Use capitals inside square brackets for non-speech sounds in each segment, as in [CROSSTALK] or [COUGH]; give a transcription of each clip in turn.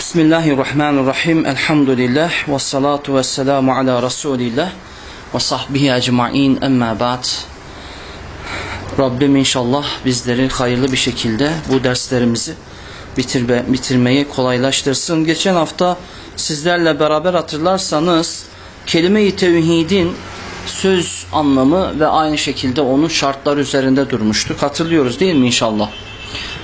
Bismillahirrahmanirrahim. Elhamdülillah. Ve salatu ve selamu ala Resulillah. Ve sahbihi ecma'in. Emma ba'd. Rabbim inşallah bizleri hayırlı bir şekilde bu derslerimizi bitirme, bitirmeyi kolaylaştırsın. Geçen hafta sizlerle beraber hatırlarsanız kelime-i tevhidin söz anlamı ve aynı şekilde onun şartlar üzerinde durmuştuk. Hatırlıyoruz değil mi inşallah?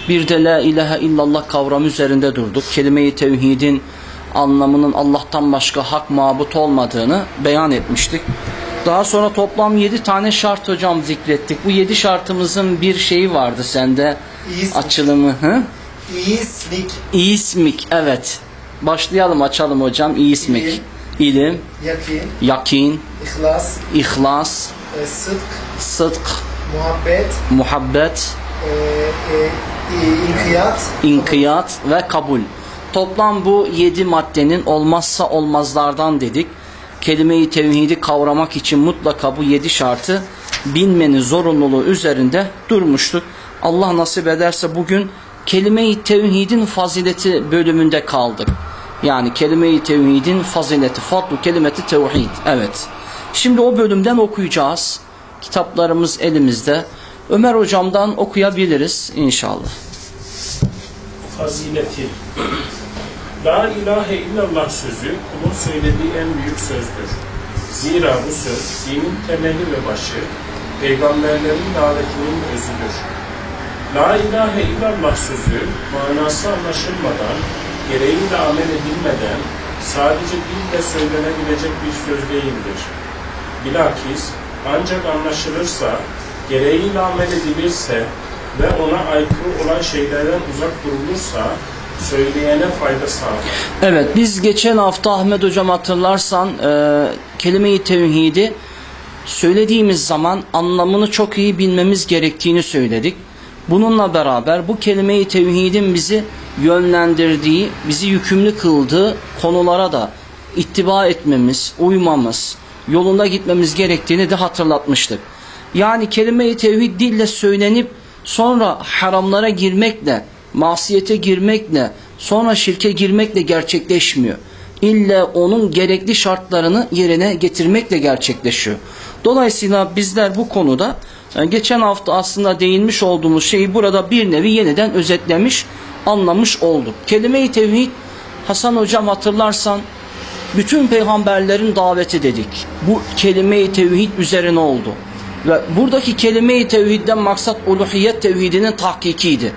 Bir de la ilahe illallah kavramı üzerinde durduk. Kelime-i tevhidin anlamının Allah'tan başka hak mabut olmadığını beyan etmiştik. Daha sonra toplam yedi tane şart hocam zikrettik. Bu yedi şartımızın bir şeyi vardı sende. İsmik. Açılımı. Hı? İsmik. İsmik evet. Başlayalım açalım hocam. İsmik. İlim. İlim, Yakin. yakin, İhlas. ihlas, e, Sıdk. sıdk, Muhabbet. muhabbet, e, e, inkiyat. inkiyat ve kabul. Toplam bu yedi maddenin olmazsa olmazlardan dedik. Kelime-i tevhidi kavramak için mutlaka bu yedi şartı bilmenin zorunluluğu üzerinde durmuştuk. Allah nasip ederse bugün kelime-i tevhidin fazileti bölümünde kaldık. Yani kelime-i tevhidin fazileti, fadlu kelimeti tevhid. Evet. Şimdi o bölümden okuyacağız. Kitaplarımız elimizde. Ömer hocamdan okuyabiliriz inşallah. Fazileti La ilahe illallah sözü kulun söylediği en büyük sözdür. Zira bu söz dinin temeli ve başı, peygamberlerin davetinin özüdür. La ilahe illallah sözü manası anlaşılmadan, gereğiyle amel edilmeden sadece dilde söylenebilecek bir söz değildir. Bilakis ancak anlaşılırsa, gereğiyle amel edilirse ve ona aykırı olan şeylerden uzak durulursa söyleyene fayda sağlar. Evet biz geçen hafta Ahmet hocam hatırlarsan e, kelime-i tevhidi söylediğimiz zaman anlamını çok iyi bilmemiz gerektiğini söyledik. Bununla beraber bu kelime-i tevhidin bizi yönlendirdiği, bizi yükümlü kıldığı konulara da ittiba etmemiz, uymamız, yolunda gitmemiz gerektiğini de hatırlatmıştık. Yani kelime-i tevhid dille söylenip sonra haramlara girmekle, masiyete girmekle, sonra şirke girmekle gerçekleşmiyor. İlle onun gerekli şartlarını yerine getirmekle gerçekleşiyor. Dolayısıyla bizler bu konuda e, geçen hafta aslında değinmiş olduğumuz şeyi burada bir nevi yeniden özetlemiş, anlamış olduk. Kelime-i tevhid Hasan hocam hatırlarsan bütün peygamberlerin daveti dedik. Bu kelime-i tevhid üzerine oldu. Ve buradaki kelime-i tevhidden maksat uluhiyet tevhidinin tahkikiydi.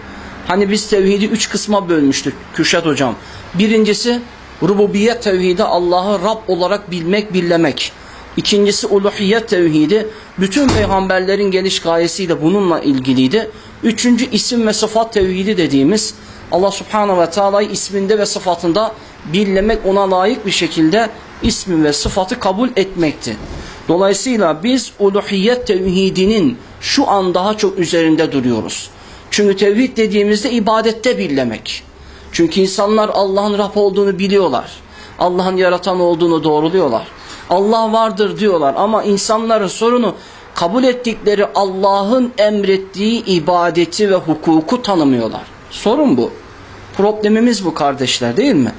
Hani biz tevhidi üç kısma bölmüştük Kürşat hocam. Birincisi rububiyet tevhidi Allah'ı Rab olarak bilmek, birlemek. İkincisi uluhiyet tevhidi bütün peygamberlerin geliş gayesiyle bununla ilgiliydi. Üçüncü isim ve sıfat tevhidi dediğimiz Allah subhanahu ve teala'yı isminde ve sıfatında birlemek ona layık bir şekilde ismi ve sıfatı kabul etmekti. Dolayısıyla biz uluhiyet tevhidinin şu an daha çok üzerinde duruyoruz. Çünkü tevhid dediğimizde ibadette birlemek. Çünkü insanlar Allah'ın Rab olduğunu biliyorlar. Allah'ın yaratan olduğunu doğruluyorlar. Allah vardır diyorlar ama insanların sorunu kabul ettikleri Allah'ın emrettiği ibadeti ve hukuku tanımıyorlar. Sorun bu. Problemimiz bu kardeşler değil mi?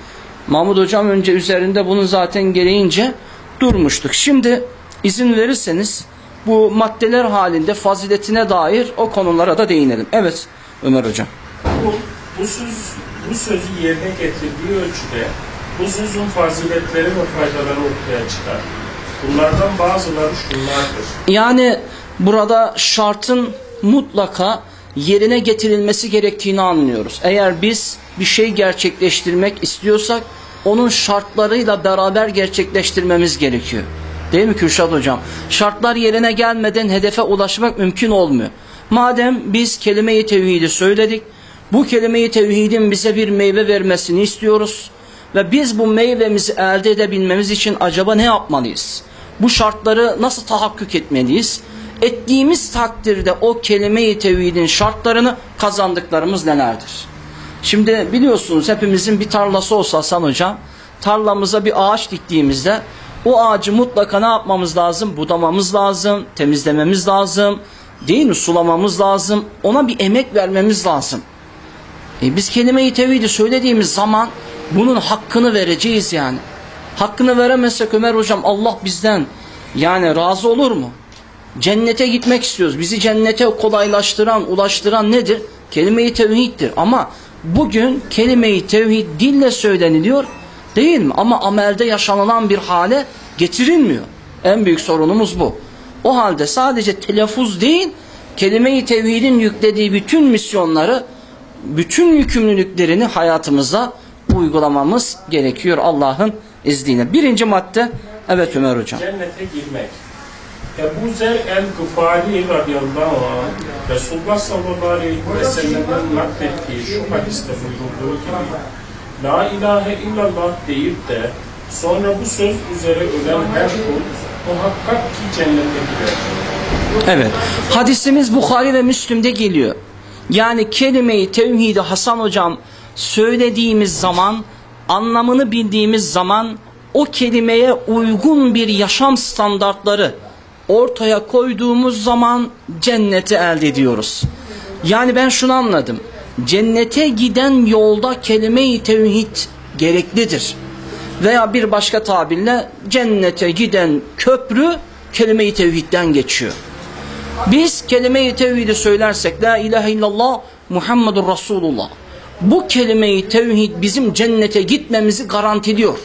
Mahmut hocam önce üzerinde bunun zaten gereğince durmuştuk. Şimdi izin verirseniz bu maddeler halinde faziletine dair o konulara da değinelim. Evet Ömer hocam. Bu, bu, söz, bu sözü yerine getirdiği ölçüde bu sözün faziletleri ve faydaları ortaya çıkar. Bunlardan bazıları şunlardır. Yani burada şartın mutlaka yerine getirilmesi gerektiğini anlıyoruz. Eğer biz bir şey gerçekleştirmek istiyorsak onun şartlarıyla beraber gerçekleştirmemiz gerekiyor. Değil mi Kürşat hocam? Şartlar yerine gelmeden hedefe ulaşmak mümkün olmuyor. Madem biz kelime-i tevhidi söyledik, bu kelime-i tevhidin bize bir meyve vermesini istiyoruz ve biz bu meyvemizi elde edebilmemiz için acaba ne yapmalıyız? Bu şartları nasıl tahakkük etmeliyiz? Ettiğimiz takdirde o kelime-i tevhidin şartlarını kazandıklarımız nelerdir? Şimdi biliyorsunuz hepimizin bir tarlası olsa Hasan hocam, tarlamıza bir ağaç diktiğimizde o ağacı mutlaka ne yapmamız lazım? Budamamız lazım, temizlememiz lazım, değil mi? Sulamamız lazım, ona bir emek vermemiz lazım. E biz kelime-i tevhidi söylediğimiz zaman bunun hakkını vereceğiz yani. Hakkını veremezsek Ömer hocam Allah bizden yani razı olur mu? Cennete gitmek istiyoruz. Bizi cennete kolaylaştıran, ulaştıran nedir? Kelime-i tevhiddir. Ama bugün kelime-i tevhid dille söyleniliyor değil mi? Ama amelde yaşanılan bir hale getirilmiyor. En büyük sorunumuz bu. O halde sadece telaffuz değil, kelime-i tevhidin yüklediği bütün misyonları, bütün yükümlülüklerini hayatımıza uygulamamız gerekiyor Allah'ın izniyle. Birinci madde, evet Ömer Hocam. Cennete girmek. Ebu Zer el-Gıfari radıyallahu anh Resulullah sallallahu aleyhi ve sellem'in naklettiği şu hadiste buyurduğu gibi La ilahe illallah deyip de sonra bu söz üzere ölen her kul muhakkak ki cennete girer. Evet. Hadisimiz Bukhari ve Müslim'de geliyor. Yani kelime-i tevhidi Hasan hocam söylediğimiz zaman, anlamını bildiğimiz zaman o kelimeye uygun bir yaşam standartları ortaya koyduğumuz zaman cenneti elde ediyoruz. Yani ben şunu anladım. Cennete giden yolda kelime-i tevhid gereklidir. Veya bir başka tabirle cennete giden köprü kelime-i tevhidden geçiyor. Biz kelime-i tevhidi söylersek La ilahe illallah Muhammedur Resulullah. Bu kelime-i tevhid bizim cennete gitmemizi garantiliyor.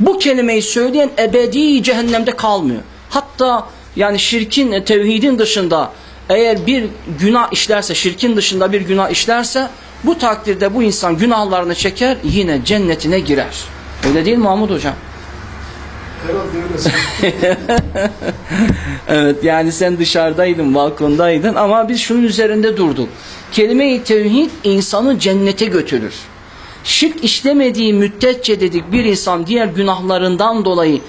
Bu kelimeyi söyleyen ebedi cehennemde kalmıyor. Hatta yani şirkin, e, tevhidin dışında eğer bir günah işlerse, şirkin dışında bir günah işlerse bu takdirde bu insan günahlarını çeker yine cennetine girer. Öyle değil mi Mahmud Hocam? [LAUGHS] Evet yani sen dışarıdaydın, balkondaydın ama biz şunun üzerinde durduk. Kelime-i tevhid insanı cennete götürür. Şirk işlemediği müddetçe dedik bir insan diğer günahlarından dolayı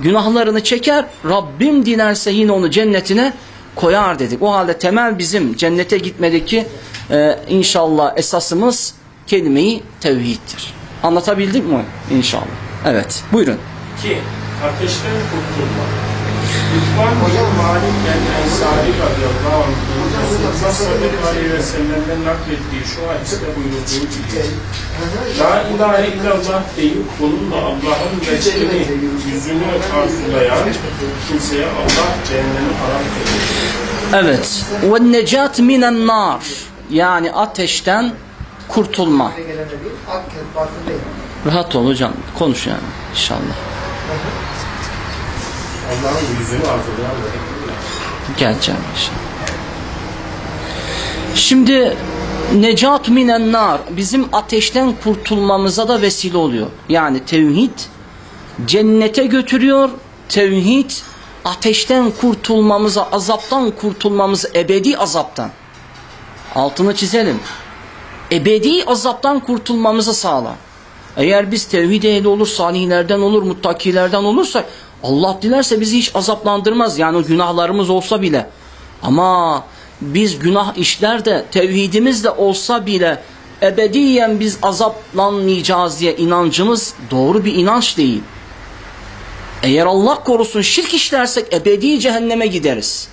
günahlarını çeker. Rabbim dilerse yine onu cennetine koyar dedik. O halde temel bizim cennete gitmedeki e, inşallah esasımız kelime-i tevhiddir. Anlatabildik mi inşallah? Evet. Buyurun. Ki ateşten kurtulmak. Hocam Malik el-Ensari radıyallahu anh'ın Resulullah sallallahu aleyhi ve sellem'den naklettiği şu hadiste buyurduğu gibi La ilahe illallah deyip bununla Allah'ın vecihini yüzünü arzulayan kimseye Allah cehennemi haram kılır. Evet. Ve necat minen nar. Yani ateşten kurtulma. Rahat ol hocam. Konuş yani inşallah. Allah'ın yüzünü arzulayan Geleceğim. Şimdi necat minen nar bizim ateşten kurtulmamıza da vesile oluyor. Yani tevhid cennete götürüyor. Tevhid ateşten kurtulmamıza, azaptan kurtulmamızı, ebedi azaptan. Altını çizelim. Ebedi azaptan kurtulmamızı sağlar. Eğer biz tevhid ehli olur, salihlerden olur, muttakilerden olursak Allah dilerse bizi hiç azaplandırmaz. Yani günahlarımız olsa bile. Ama biz günah işler de tevhidimiz de olsa bile ebediyen biz azaplanmayacağız diye inancımız doğru bir inanç değil. Eğer Allah korusun şirk işlersek ebedi cehenneme gideriz.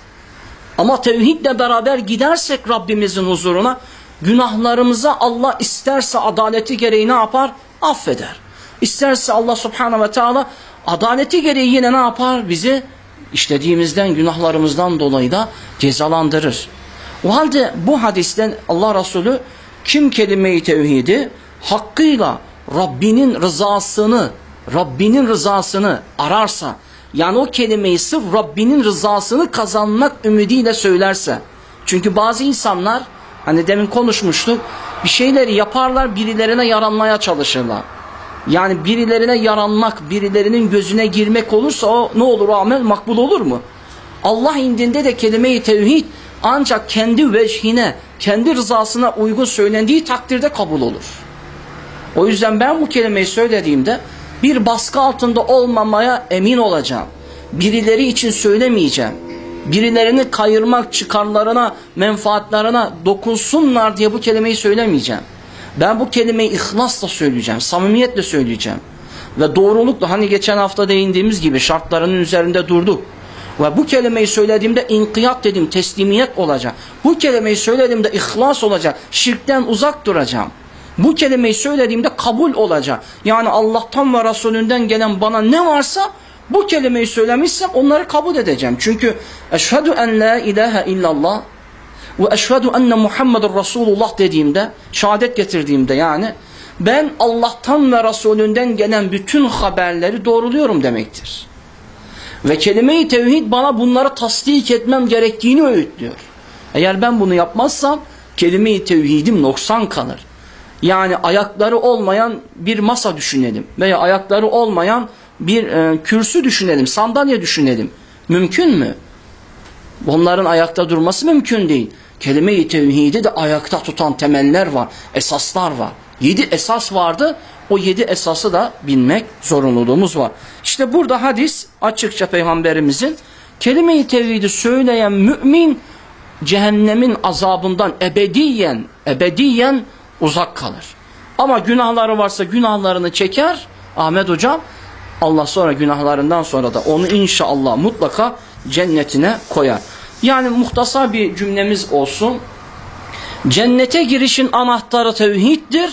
Ama tevhidle beraber gidersek Rabbimizin huzuruna günahlarımıza Allah isterse adaleti gereği ne yapar? Affeder. İsterse Allah subhanahu ve teala adaleti gereği yine ne yapar? Bizi işlediğimizden günahlarımızdan dolayı da cezalandırır. O halde bu hadisten Allah Resulü kim kelime-i tevhidi hakkıyla Rabbinin rızasını Rabbinin rızasını ararsa yani o kelimeyi sırf Rabbinin rızasını kazanmak ümidiyle söylerse çünkü bazı insanlar hani demin konuşmuştuk bir şeyleri yaparlar birilerine yaranmaya çalışırlar. Yani birilerine yaranmak, birilerinin gözüne girmek olursa o ne olur o amel makbul olur mu? Allah indinde de kelime-i tevhid ancak kendi vecihine, kendi rızasına uygun söylendiği takdirde kabul olur. O yüzden ben bu kelimeyi söylediğimde bir baskı altında olmamaya emin olacağım. Birileri için söylemeyeceğim. Birilerini kayırmak, çıkarlarına, menfaatlerine dokunsunlar diye bu kelimeyi söylemeyeceğim. Ben bu kelimeyi ihlasla söyleyeceğim, samimiyetle söyleyeceğim. Ve doğrulukla hani geçen hafta değindiğimiz gibi şartlarının üzerinde durduk. Ve bu kelimeyi söylediğimde inkiyat dedim, teslimiyet olacak. Bu kelimeyi söylediğimde ihlas olacak, şirkten uzak duracağım. Bu kelimeyi söylediğimde kabul olacak. Yani Allah'tan ve Resulünden gelen bana ne varsa bu kelimeyi söylemişsem onları kabul edeceğim. Çünkü eşhedü en la ilahe illallah ve eşhedü enne Muhammedur Resulullah dediğimde, şehadet getirdiğimde yani ben Allah'tan ve Resulünden gelen bütün haberleri doğruluyorum demektir. Ve kelime-i tevhid bana bunları tasdik etmem gerektiğini öğütlüyor. Eğer ben bunu yapmazsam kelime-i tevhidim noksan kalır. Yani ayakları olmayan bir masa düşünelim veya ayakları olmayan bir e, kürsü düşünelim, sandalye düşünelim. Mümkün mü? Onların ayakta durması mümkün değil. Kelime-i tevhidi de ayakta tutan temeller var, esaslar var. Yedi esas vardı, o yedi esası da bilmek zorunluluğumuz var. İşte burada hadis açıkça peygamberimizin kelime-i tevhidi söyleyen mümin cehennemin azabından ebediyen, ebediyen uzak kalır. Ama günahları varsa günahlarını çeker. Ahmet hocam Allah sonra günahlarından sonra da onu inşallah mutlaka cennetine koyar. Yani muhtasar bir cümlemiz olsun. Cennete girişin anahtarı tevhiddir.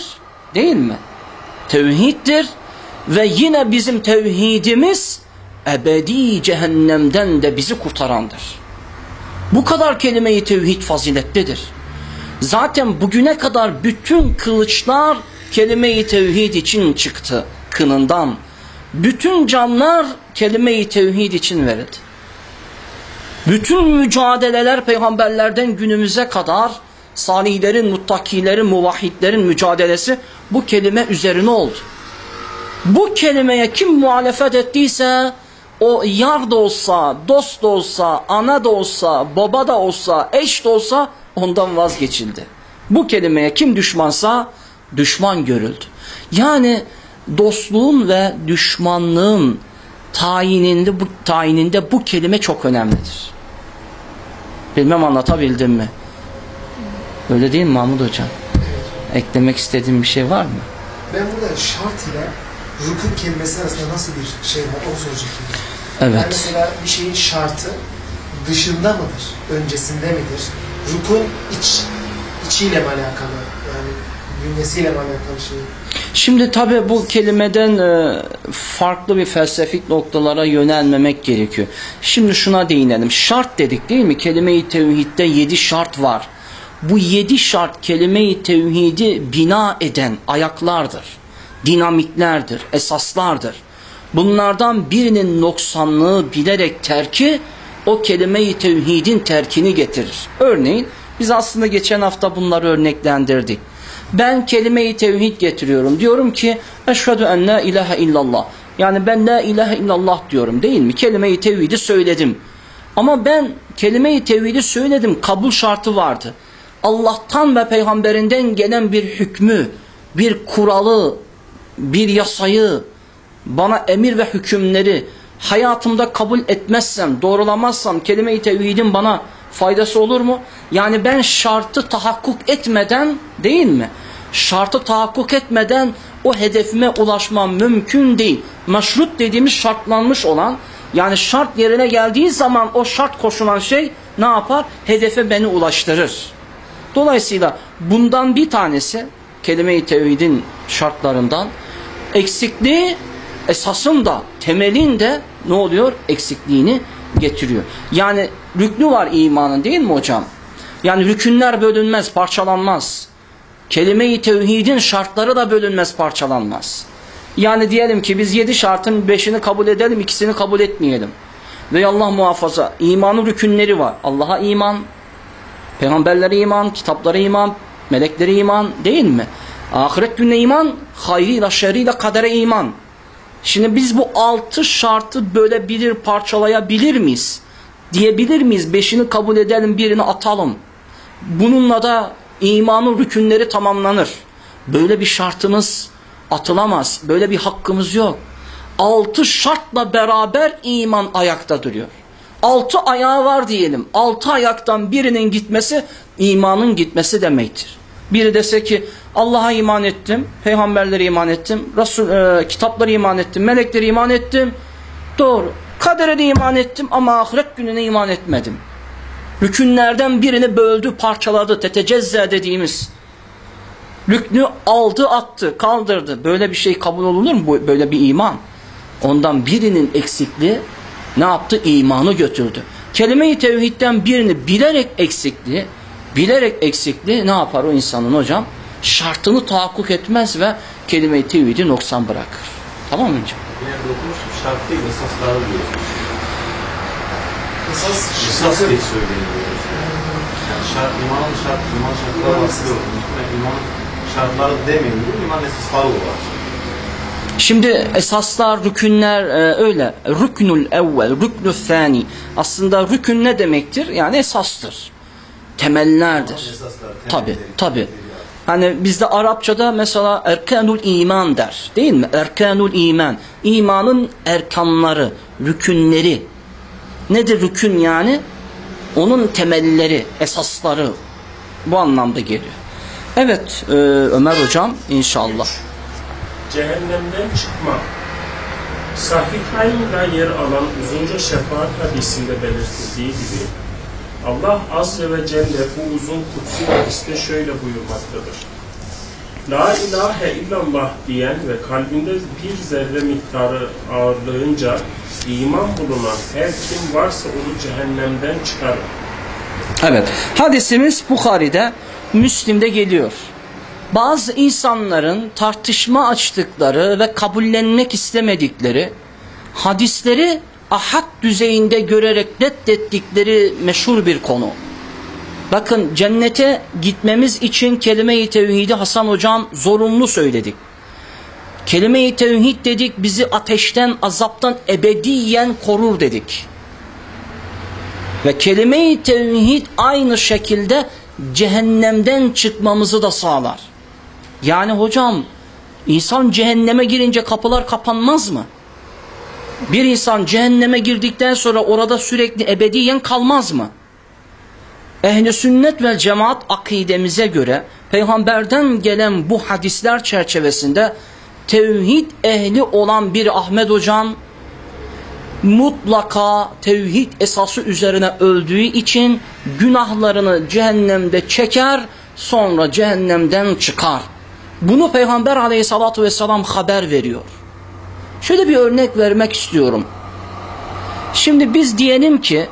Değil mi? Tevhiddir. Ve yine bizim tevhidimiz ebedi cehennemden de bizi kurtarandır. Bu kadar kelime-i tevhid faziletlidir. Zaten bugüne kadar bütün kılıçlar kelime-i tevhid için çıktı kınından. Bütün canlar kelime-i tevhid için verildi. Bütün mücadeleler peygamberlerden günümüze kadar salihlerin, muttakilerin, muvahhidlerin mücadelesi bu kelime üzerine oldu. Bu kelimeye kim muhalefet ettiyse o yar da olsa, dost da olsa, ana da olsa, baba da olsa, eş de olsa ondan vazgeçildi. Bu kelimeye kim düşmansa düşman görüldü. Yani dostluğun ve düşmanlığın tayininde bu tayininde bu kelime çok önemlidir. Bilmem anlatabildim mi? Öyle değil mi Mahmut Hocam? Eklemek istediğin bir şey var mı? Ben burada şart ile rukun kelimesi arasında nasıl bir şey var onu soracaktım. Evet. Yani mesela bir şeyin şartı dışında mıdır? Öncesinde midir? Rukun iç, içiyle mi alakalı? Yani bünyesiyle mi alakalı şey? Şimdi tabi bu kelimeden e, farklı bir felsefik noktalara yönelmemek gerekiyor. Şimdi şuna değinelim. Şart dedik değil mi? Kelime-i tevhidde yedi şart var. Bu yedi şart kelime-i tevhidi bina eden ayaklardır. Dinamiklerdir, esaslardır. Bunlardan birinin noksanlığı bilerek terki o kelime-i tevhidin terkini getirir. Örneğin biz aslında geçen hafta bunları örneklendirdik. Ben kelime-i tevhid getiriyorum. Diyorum ki eşhedü en la ilahe illallah. Yani ben la ilahe illallah diyorum değil mi? Kelime-i tevhidi söyledim. Ama ben kelime-i tevhidi söyledim. Kabul şartı vardı. Allah'tan ve peygamberinden gelen bir hükmü, bir kuralı, bir yasayı, bana emir ve hükümleri hayatımda kabul etmezsem, doğrulamazsam kelime-i tevhidin bana faydası olur mu? Yani ben şartı tahakkuk etmeden değil mi? Şartı tahakkuk etmeden o hedefime ulaşmam mümkün değil. Meşrut dediğimiz şartlanmış olan yani şart yerine geldiği zaman o şart koşulan şey ne yapar? Hedefe beni ulaştırır. Dolayısıyla bundan bir tanesi kelime-i tevhidin şartlarından eksikliği esasın da temelin de ne oluyor? Eksikliğini getiriyor. Yani rüknü var imanın değil mi hocam? Yani rükünler bölünmez, parçalanmaz. Kelime-i tevhidin şartları da bölünmez, parçalanmaz. Yani diyelim ki biz yedi şartın beşini kabul edelim, ikisini kabul etmeyelim. Ve Allah muhafaza imanın rükünleri var. Allah'a iman, peygamberlere iman, kitaplara iman, meleklere iman değil mi? Ahiret gününe iman, hayrıyla şerriyle kadere iman. Şimdi biz bu altı şartı bölebilir, parçalayabilir miyiz? Diyebilir miyiz? Beşini kabul edelim, birini atalım. Bununla da imanın rükünleri tamamlanır. Böyle bir şartımız atılamaz. Böyle bir hakkımız yok. Altı şartla beraber iman ayakta duruyor. Altı ayağı var diyelim. Altı ayaktan birinin gitmesi imanın gitmesi demektir. Biri dese ki Allah'a iman ettim, peygamberlere iman ettim, Resul, e, kitaplara iman ettim, meleklere iman ettim. Doğru. Kadere de iman ettim ama ahiret gününe iman etmedim. Rükünlerden birini böldü, parçaladı. Tetecezze dediğimiz. Rüknü aldı, attı, kaldırdı. Böyle bir şey kabul olunur mu? Böyle bir iman. Ondan birinin eksikliği ne yaptı? İmanı götürdü. Kelime-i tevhidden birini bilerek eksikliği, bilerek eksikliği ne yapar o insanın hocam? Şartını tahakkuk etmez ve kelime-i tevhidi noksan bırakır. Tamam mı hocam? Şart değil esasları diyor. Esas Esas diye söyleniyor. Yani şart, imanın şart, iman şartları. Yani iman şartları demeyin iman esasları var. Şimdi esaslar, rükünler e, öyle. Rüknül evvel, rüknül thani. Aslında rükün ne demektir? Yani esastır. Temellerdir. Tabi tabi. Hani bizde Arapçada mesela erkanul iman der. Değil mi? Erkanul iman. İmanın erkanları, rükünleri. Nedir rükün yani? Onun temelleri, esasları. Bu anlamda geliyor. Evet e, Ömer hocam inşallah. Cehennemden çıkma. Sahihayn'da yer alan uzunca şefaat hadisinde belirtildiği gibi Allah Azze ve Celle bu uzun kutsi hadiste şöyle buyurmaktadır. La ilahe illallah diyen ve kalbinde bir zerre miktarı ağırlığınca iman bulunan her kim varsa onu cehennemden çıkarır. Evet. Hadisimiz Bukhari'de, Müslim'de geliyor. Bazı insanların tartışma açtıkları ve kabullenmek istemedikleri hadisleri ahad düzeyinde görerek reddettikleri meşhur bir konu. Bakın cennete gitmemiz için kelime-i tevhidi Hasan hocam zorunlu söyledik. Kelime-i tevhid dedik bizi ateşten, azaptan ebediyen korur dedik. Ve kelime-i tevhid aynı şekilde cehennemden çıkmamızı da sağlar. Yani hocam insan cehenneme girince kapılar kapanmaz mı? Bir insan cehenneme girdikten sonra orada sürekli ebediyen kalmaz mı? Ehli sünnet ve cemaat akidemize göre peygamberden gelen bu hadisler çerçevesinde tevhid ehli olan bir Ahmet hocam mutlaka tevhid esası üzerine öldüğü için günahlarını cehennemde çeker sonra cehennemden çıkar. Bunu Peygamber aleyhissalatü vesselam haber veriyor. Şöyle bir örnek vermek istiyorum. Şimdi biz diyelim ki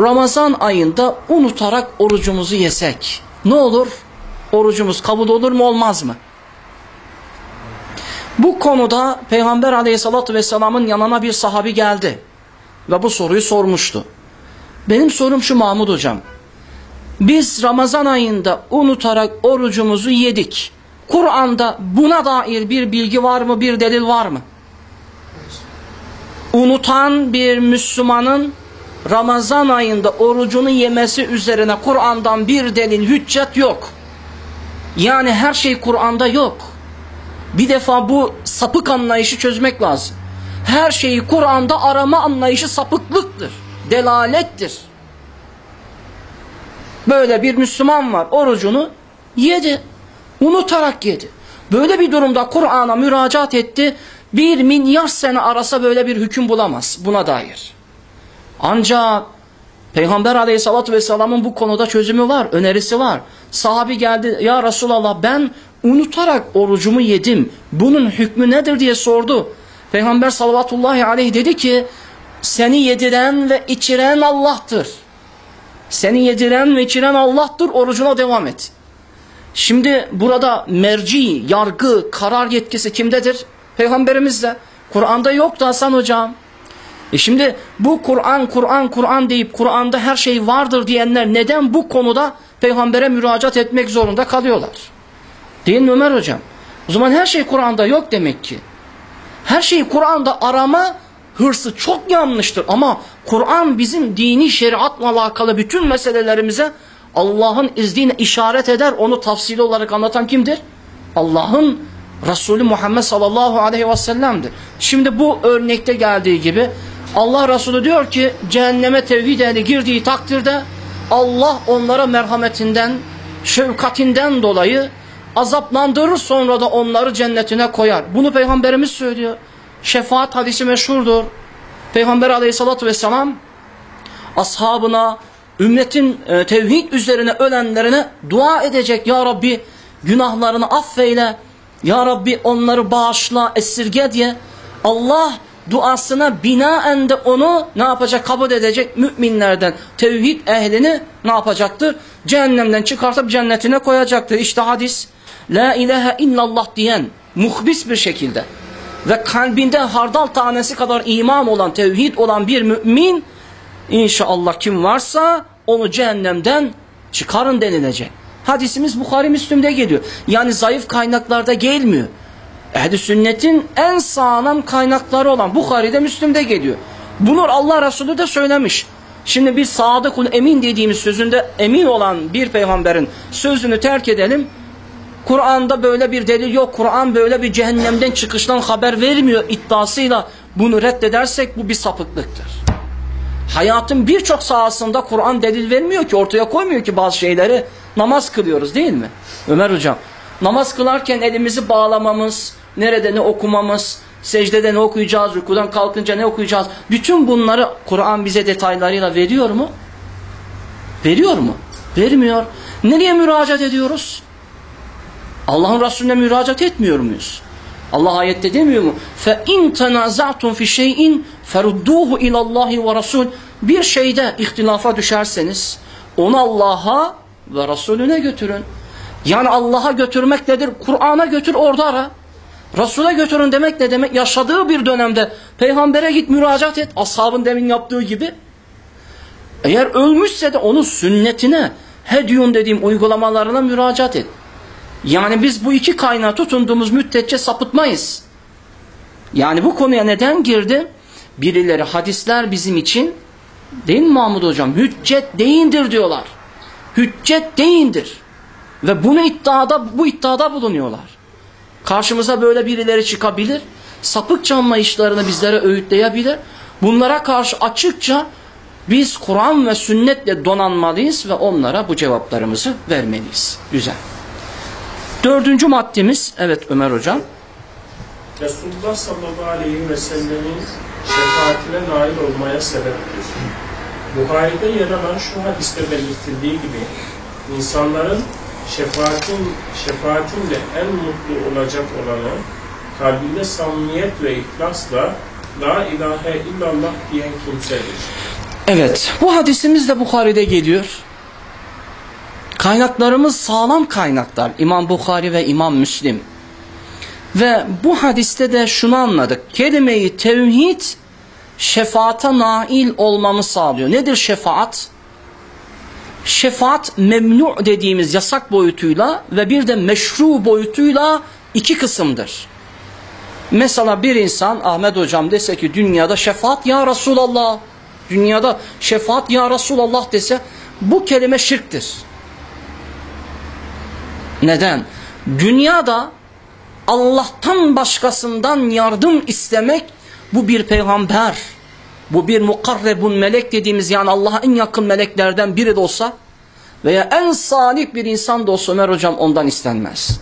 Ramazan ayında unutarak orucumuzu yesek ne olur? Orucumuz kabul olur mu olmaz mı? Bu konuda Peygamber aleyhissalatü vesselamın yanına bir sahabi geldi ve bu soruyu sormuştu. Benim sorum şu Mahmud hocam. Biz Ramazan ayında unutarak orucumuzu yedik. Kur'an'da buna dair bir bilgi var mı, bir delil var mı? Unutan bir Müslümanın Ramazan ayında orucunu yemesi üzerine Kur'an'dan bir delil, hüccet yok. Yani her şey Kur'an'da yok. Bir defa bu sapık anlayışı çözmek lazım. Her şeyi Kur'an'da arama anlayışı sapıklıktır. Delalettir. Böyle bir Müslüman var orucunu yedi. Unutarak yedi. Böyle bir durumda Kur'an'a müracaat etti. Bir milyar sene arasa böyle bir hüküm bulamaz buna dair. Ancak Peygamber aleyhissalatü vesselamın bu konuda çözümü var, önerisi var. Sahabi geldi, ya Resulallah ben unutarak orucumu yedim. Bunun hükmü nedir diye sordu. Peygamber sallallahu aleyhi dedi ki, seni yediren ve içiren Allah'tır. Seni yediren ve içiren Allah'tır, orucuna devam et. Şimdi burada merci, yargı, karar yetkisi kimdedir? Peygamberimizde. Kur'an'da yoktu Hasan hocam. E şimdi bu Kur'an, Kur'an, Kur'an deyip Kur'an'da her şey vardır diyenler neden bu konuda peygambere müracaat etmek zorunda kalıyorlar? Değil mi Ömer hocam? O zaman her şey Kur'an'da yok demek ki. Her şeyi Kur'an'da arama hırsı çok yanlıştır. Ama Kur'an bizim dini şeriatla alakalı bütün meselelerimize Allah'ın izniyle işaret eder. Onu tafsili olarak anlatan kimdir? Allah'ın Resulü Muhammed sallallahu aleyhi ve sellem'dir. Şimdi bu örnekte geldiği gibi Allah Resulü diyor ki cehenneme tevhid ehli girdiği takdirde Allah onlara merhametinden, şefkatinden dolayı azaplandırır sonra da onları cennetine koyar. Bunu Peygamberimiz söylüyor. Şefaat hadisi meşhurdur. Peygamber aleyhissalatü vesselam ashabına, ümmetin e, tevhid üzerine ölenlerine dua edecek. Ya Rabbi günahlarını affeyle. Ya Rabbi onları bağışla, esirge diye. Allah duasına binaen de onu ne yapacak? Kabul edecek müminlerden, tevhid ehlini ne yapacaktır? Cehennemden çıkartıp cennetine koyacaktır. İşte hadis. La ilahe illallah diyen muhbis bir şekilde ve kalbinde hardal tanesi kadar iman olan, tevhid olan bir mümin inşallah kim varsa onu cehennemden çıkarın denilecek. Hadisimiz Bukhari Müslüm'de geliyor. Yani zayıf kaynaklarda gelmiyor. Ehli sünnetin en sağlam kaynakları olan Bukhari'de Müslüm'de geliyor. Bunu Allah Resulü de söylemiş. Şimdi biz sadıkul emin dediğimiz sözünde emin olan bir peygamberin sözünü terk edelim. Kur'an'da böyle bir delil yok. Kur'an böyle bir cehennemden çıkıştan haber vermiyor iddiasıyla bunu reddedersek bu bir sapıklıktır. Hayatın birçok sahasında Kur'an delil vermiyor ki ortaya koymuyor ki bazı şeyleri namaz kılıyoruz değil mi? Ömer hocam namaz kılarken elimizi bağlamamız, nerede ne okumamız, secdede ne okuyacağız, rükudan kalkınca ne okuyacağız. Bütün bunları Kur'an bize detaylarıyla veriyor mu? Veriyor mu? Vermiyor. Nereye müracaat ediyoruz? Allah'ın Resulüne müracaat etmiyor muyuz? Allah ayette demiyor mu? Fe in tenaza'tum fi şey'in ferudduhu ila Allah ve Rasul. Bir şeyde ihtilafa düşerseniz onu Allah'a ve Resulüne götürün. Yani Allah'a götürmek nedir? Kur'an'a götür orada ara. Resul'e götürün demek ne demek? Yaşadığı bir dönemde peygambere git müracaat et. Ashabın demin yaptığı gibi. Eğer ölmüşse de onun sünnetine, hedyun dediğim uygulamalarına müracaat et. Yani biz bu iki kaynağı tutunduğumuz müddetçe sapıtmayız. Yani bu konuya neden girdi? Birileri hadisler bizim için değil mi Mahmud Hocam? Hüccet değildir diyorlar. Hüccet değildir. Ve bunu iddiada, bu iddiada bulunuyorlar. Karşımıza böyle birileri çıkabilir. Sapıkça anlayışlarını bizlere öğütleyebilir. Bunlara karşı açıkça biz Kur'an ve sünnetle donanmalıyız ve onlara bu cevaplarımızı vermeliyiz. Güzel. Dördüncü maddemiz, evet Ömer Hocam. Resulullah sallallahu aleyhi ve sellemin şefaatine nail olmaya sebeptir. Buhari'de yer alan şu hadiste belirtildiği gibi insanların şefaatin, şefaatinle en mutlu olacak olanı kalbinde samimiyet ve ihlasla La ilahe illallah diyen kimsedir. Evet, bu hadisimiz de Bukhari'de geliyor. Kaynaklarımız sağlam kaynaklar. İmam Bukhari ve İmam Müslim. Ve bu hadiste de şunu anladık. Kelime-i tevhid şefaata nail olmamı sağlıyor. Nedir şefaat? Şefaat memnu dediğimiz yasak boyutuyla ve bir de meşru boyutuyla iki kısımdır. Mesela bir insan Ahmet hocam dese ki dünyada şefaat ya Resulallah, dünyada şefaat ya Resulallah dese bu kelime şirktir. Neden? Dünyada Allah'tan başkasından yardım istemek bu bir peygamber, bu bir mukarrebun melek dediğimiz yani Allah'a en yakın meleklerden biri de olsa veya en salih bir insan da olsa Ömer hocam ondan istenmez.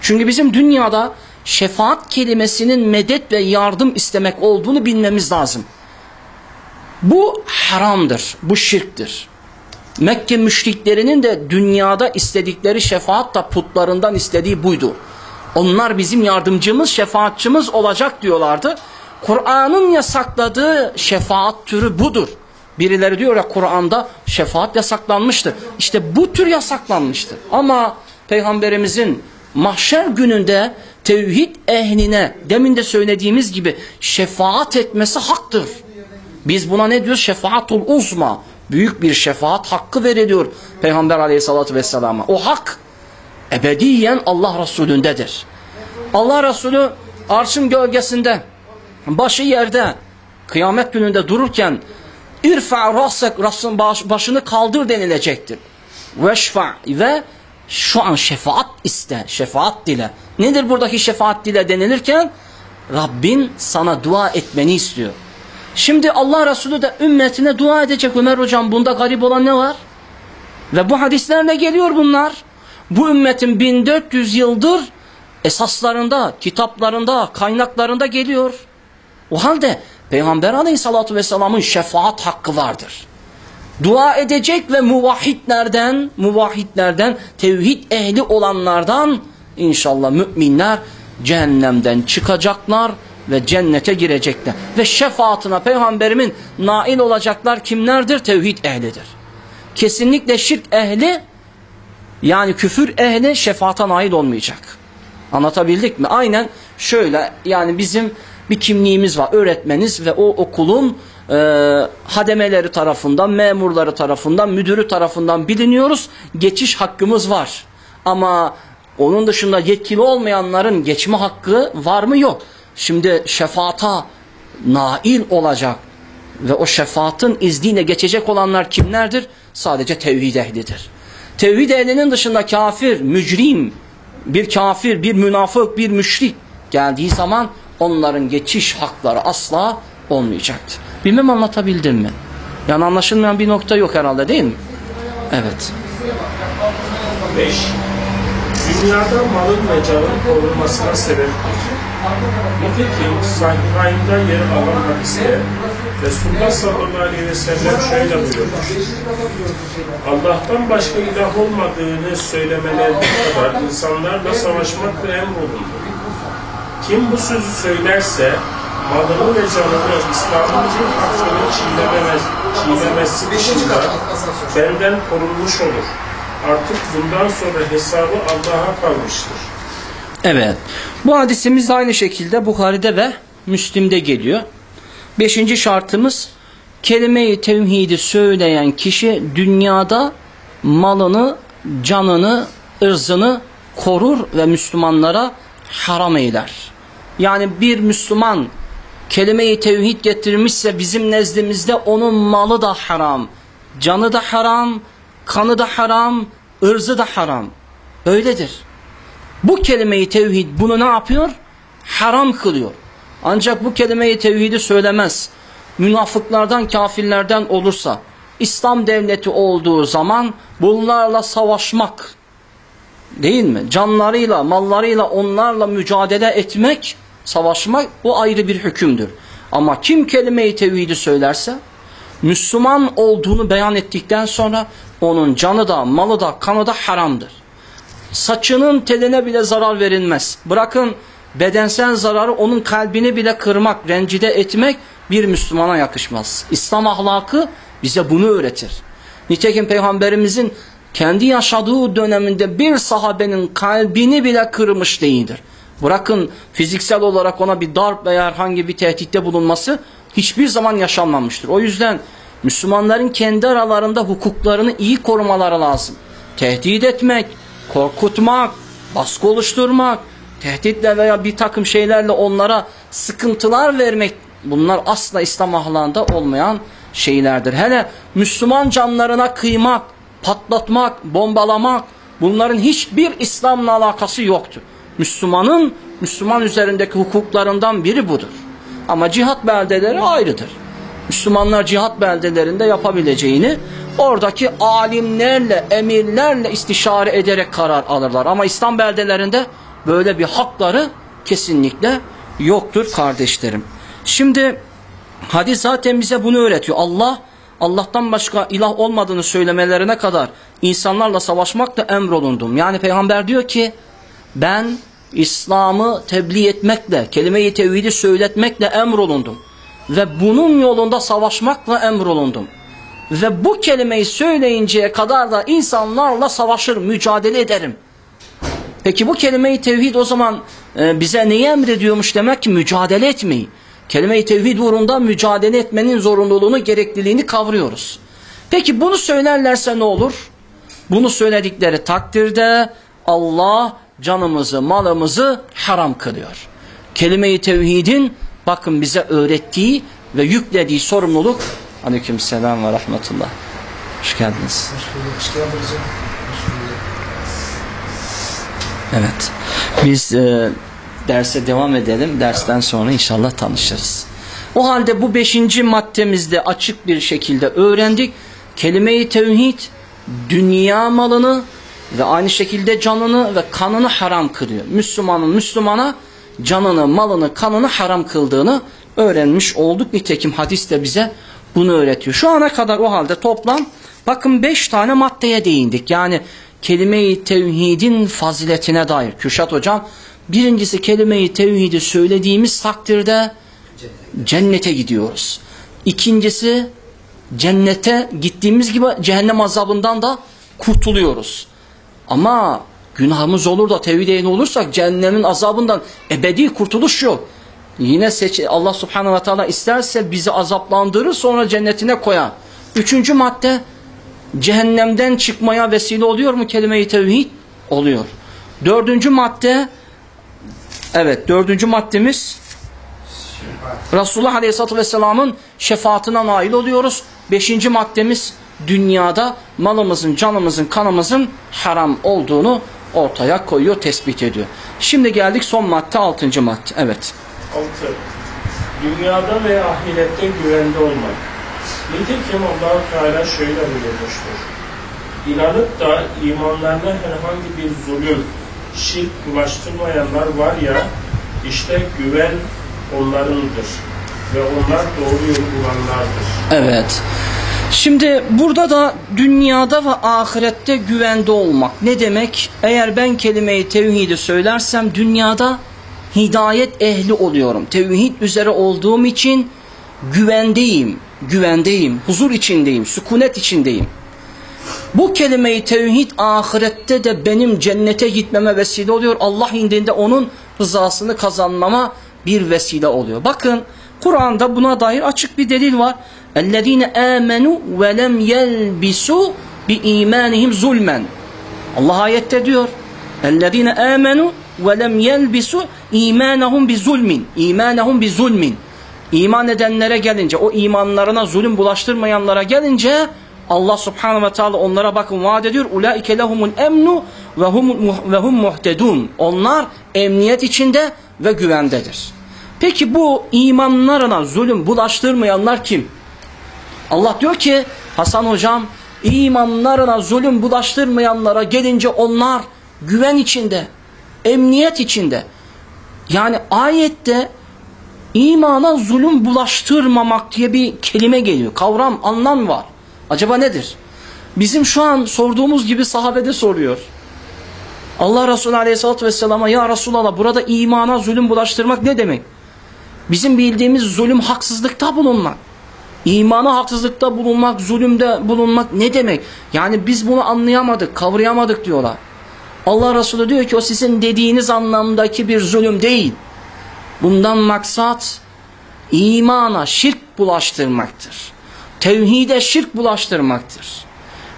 Çünkü bizim dünyada şefaat kelimesinin medet ve yardım istemek olduğunu bilmemiz lazım. Bu haramdır, bu şirktir. Mekke müşriklerinin de dünyada istedikleri şefaat da putlarından istediği buydu. Onlar bizim yardımcımız, şefaatçımız olacak diyorlardı. Kur'an'ın yasakladığı şefaat türü budur. Birileri diyor ya Kur'an'da şefaat yasaklanmıştır. İşte bu tür yasaklanmıştır. Ama Peygamberimizin mahşer gününde tevhid ehline demin de söylediğimiz gibi şefaat etmesi haktır. Biz buna ne diyoruz? Şefaatul uzma. Büyük bir şefaat hakkı veriliyor Peygamber aleyhissalatü vesselama. O hak ebediyen Allah Resulü'ndedir. Allah Resulü arşın gölgesinde başı yerde kıyamet gününde dururken irfa rasek rasın baş, başını kaldır denilecektir. Veşfa ve şu an şefaat iste, şefaat dile. Nedir buradaki şefaat dile denilirken? Rabbin sana dua etmeni istiyor. Şimdi Allah Resulü de ümmetine dua edecek Ömer hocam bunda garip olan ne var? Ve bu hadislerle geliyor bunlar. Bu ümmetin 1400 yıldır esaslarında, kitaplarında, kaynaklarında geliyor. O halde Peygamber aleyhissalatü vesselamın şefaat hakkı vardır. Dua edecek ve muvahhidlerden, muvahhidlerden, tevhid ehli olanlardan inşallah müminler cehennemden çıkacaklar ve cennete girecekler. Ve şefaatine peygamberimin nail olacaklar kimlerdir? Tevhid ehlidir. Kesinlikle şirk ehli yani küfür ehli şefaata nail olmayacak. Anlatabildik mi? Aynen şöyle yani bizim bir kimliğimiz var. Öğretmeniz ve o okulun e, hademeleri tarafından, memurları tarafından, müdürü tarafından biliniyoruz. Geçiş hakkımız var. Ama onun dışında yetkili olmayanların geçme hakkı var mı? Yok. Şimdi şefaata nail olacak ve o şefaatın izniyle geçecek olanlar kimlerdir? Sadece tevhid ehlidir. Tevhid ehlinin dışında kafir, mücrim, bir kafir, bir münafık, bir müşrik geldiği zaman onların geçiş hakları asla olmayacaktır. Bilmem anlatabildim mi? Yani anlaşılmayan bir nokta yok herhalde değil mi? Evet. 5. Dünyada malın ve canın korunmasına sebeptir. Nitekim Sahihay'ında yer alan hadiste Resulullah sallallahu aleyhi ve sellem şöyle buyurmuş. Allah'tan başka ilah olmadığını söylemelerine kadar insanlarla savaşmakla emrolundu. Kim bu sözü söylerse malını ve canını İslam'ımızın hakkını çiğnememez, çiğnemesi dışında benden korunmuş olur. Artık bundan sonra hesabı Allah'a kalmıştır. Evet. Bu hadisimiz aynı şekilde Bukhari'de ve Müslim'de geliyor. Beşinci şartımız kelime-i tevhidi söyleyen kişi dünyada malını, canını, ırzını korur ve Müslümanlara haram eyler. Yani bir Müslüman kelime-i tevhid getirmişse bizim nezdimizde onun malı da haram, canı da haram, kanı da haram, ırzı da haram. Öyledir. Bu kelime-i tevhid bunu ne yapıyor? Haram kılıyor. Ancak bu kelime-i tevhidi söylemez. Münafıklardan, kafirlerden olursa, İslam devleti olduğu zaman bunlarla savaşmak, değil mi? Canlarıyla, mallarıyla, onlarla mücadele etmek, savaşmak bu ayrı bir hükümdür. Ama kim kelime-i tevhidi söylerse, Müslüman olduğunu beyan ettikten sonra onun canı da, malı da, kanı da haramdır. Saçının teline bile zarar verilmez. Bırakın bedensel zararı onun kalbini bile kırmak, rencide etmek bir Müslümana yakışmaz. İslam ahlakı bize bunu öğretir. Nitekim Peygamberimizin kendi yaşadığı döneminde bir sahabenin kalbini bile kırmış değildir. Bırakın fiziksel olarak ona bir darp veya herhangi bir tehditte bulunması hiçbir zaman yaşanmamıştır. O yüzden Müslümanların kendi aralarında hukuklarını iyi korumaları lazım. Tehdit etmek, korkutmak, baskı oluşturmak, tehditle veya bir takım şeylerle onlara sıkıntılar vermek bunlar asla İslam ahlakında olmayan şeylerdir. Hele Müslüman canlarına kıymak, patlatmak, bombalamak bunların hiçbir İslam'la alakası yoktur. Müslümanın Müslüman üzerindeki hukuklarından biri budur. Ama cihat beldeleri ayrıdır. Müslümanlar cihat beldelerinde yapabileceğini oradaki alimlerle, emirlerle istişare ederek karar alırlar. Ama İslam beldelerinde böyle bir hakları kesinlikle yoktur kardeşlerim. Şimdi hadis zaten bize bunu öğretiyor. Allah Allah'tan başka ilah olmadığını söylemelerine kadar insanlarla savaşmakla emrolundum. Yani peygamber diyor ki ben İslam'ı tebliğ etmekle, kelime-i tevhidi söyletmekle emrolundum. Ve bunun yolunda savaşmakla emrolundum. Ve bu kelimeyi söyleyinceye kadar da insanlarla savaşır, mücadele ederim. Peki bu kelime-i tevhid o zaman e, bize neyi emrediyormuş demek ki mücadele etmeyi. Kelime-i tevhid uğrunda mücadele etmenin zorunluluğunu, gerekliliğini kavruyoruz. Peki bunu söylerlerse ne olur? Bunu söyledikleri takdirde Allah canımızı, malımızı haram kılıyor. Kelime-i tevhidin bakın bize öğrettiği ve yüklediği sorumluluk Aleyküm selam ve rahmetullah. Hoş geldiniz. Hoş bulduk. Hoş geldin hocam. Evet. Biz e, derse devam edelim. Dersten sonra inşallah tanışırız. O halde bu beşinci maddemizde açık bir şekilde öğrendik. Kelime-i tevhid dünya malını ve aynı şekilde canını ve kanını haram kılıyor. Müslümanın Müslümana canını, malını, kanını haram kıldığını öğrenmiş olduk. Nitekim hadis de bize bunu öğretiyor. Şu ana kadar o halde toplam bakın beş tane maddeye değindik. Yani kelime-i tevhidin faziletine dair. Kürşat hocam birincisi kelime-i tevhidi söylediğimiz takdirde cennete gidiyoruz. İkincisi cennete gittiğimiz gibi cehennem azabından da kurtuluyoruz. Ama günahımız olur da tevhid olursak cehennemin azabından ebedi kurtuluş yok. Yine seç Allah subhanahu ve teala isterse bizi azaplandırır sonra cennetine koyar. Üçüncü madde cehennemden çıkmaya vesile oluyor mu kelime-i tevhid? Oluyor. Dördüncü madde evet dördüncü maddemiz Resulullah Aleyhisselatü Vesselam'ın şefaatine nail oluyoruz. Beşinci maddemiz dünyada malımızın, canımızın, kanımızın haram olduğunu ortaya koyuyor, tespit ediyor. Şimdi geldik son madde, altıncı madde. Evet. 6. Dünyada ve ahirette güvende olmak. Nitekim allah Teala şöyle buyurmuştur. İnanıp da imanlarına herhangi bir zulüm, şirk bulaştırmayanlar var ya, işte güven onlarındır ve onlar doğru yolu bulanlardır. Evet. Şimdi burada da dünyada ve ahirette güvende olmak ne demek? Eğer ben kelimeyi tevhidi söylersem dünyada hidayet ehli oluyorum. Tevhid üzere olduğum için güvendeyim, güvendeyim, huzur içindeyim, sükunet içindeyim. Bu kelimeyi tevhid ahirette de benim cennete gitmeme vesile oluyor. Allah indinde onun rızasını kazanmama bir vesile oluyor. Bakın Kur'an'da buna dair açık bir delil var. اَلَّذ۪ينَ آمَنُوا وَلَمْ يَلْبِسُوا بِاِيمَانِهِمْ zulmen. Allah ayette diyor. اَلَّذ۪ينَ آمَنُوا وَلَمْ يَلْبِسُوا اِيمَانَهُمْ بِظُلْمٍ اِيمَانَهُمْ بِظُلْمٍ İman edenlere gelince, o imanlarına zulüm bulaştırmayanlara gelince Allah subhanahu ve teala onlara bakın vaat ediyor. Ulaike lehumul emnu ve hum ve hum muhtedun. Onlar emniyet içinde ve güvendedir. Peki bu imanlarına zulüm bulaştırmayanlar kim? Allah diyor ki Hasan hocam imanlarına zulüm bulaştırmayanlara gelince onlar güven içinde, emniyet içinde. Yani ayette imana zulüm bulaştırmamak diye bir kelime geliyor. Kavram, anlam var. Acaba nedir? Bizim şu an sorduğumuz gibi sahabede soruyor. Allah Resulü Aleyhisselatü Vesselam'a ya Resulallah burada imana zulüm bulaştırmak ne demek? Bizim bildiğimiz zulüm haksızlıkta bulunmak. İmana haksızlıkta bulunmak, zulümde bulunmak ne demek? Yani biz bunu anlayamadık, kavrayamadık diyorlar. Allah Resulü diyor ki o sizin dediğiniz anlamdaki bir zulüm değil. Bundan maksat imana şirk bulaştırmaktır. Tevhide şirk bulaştırmaktır.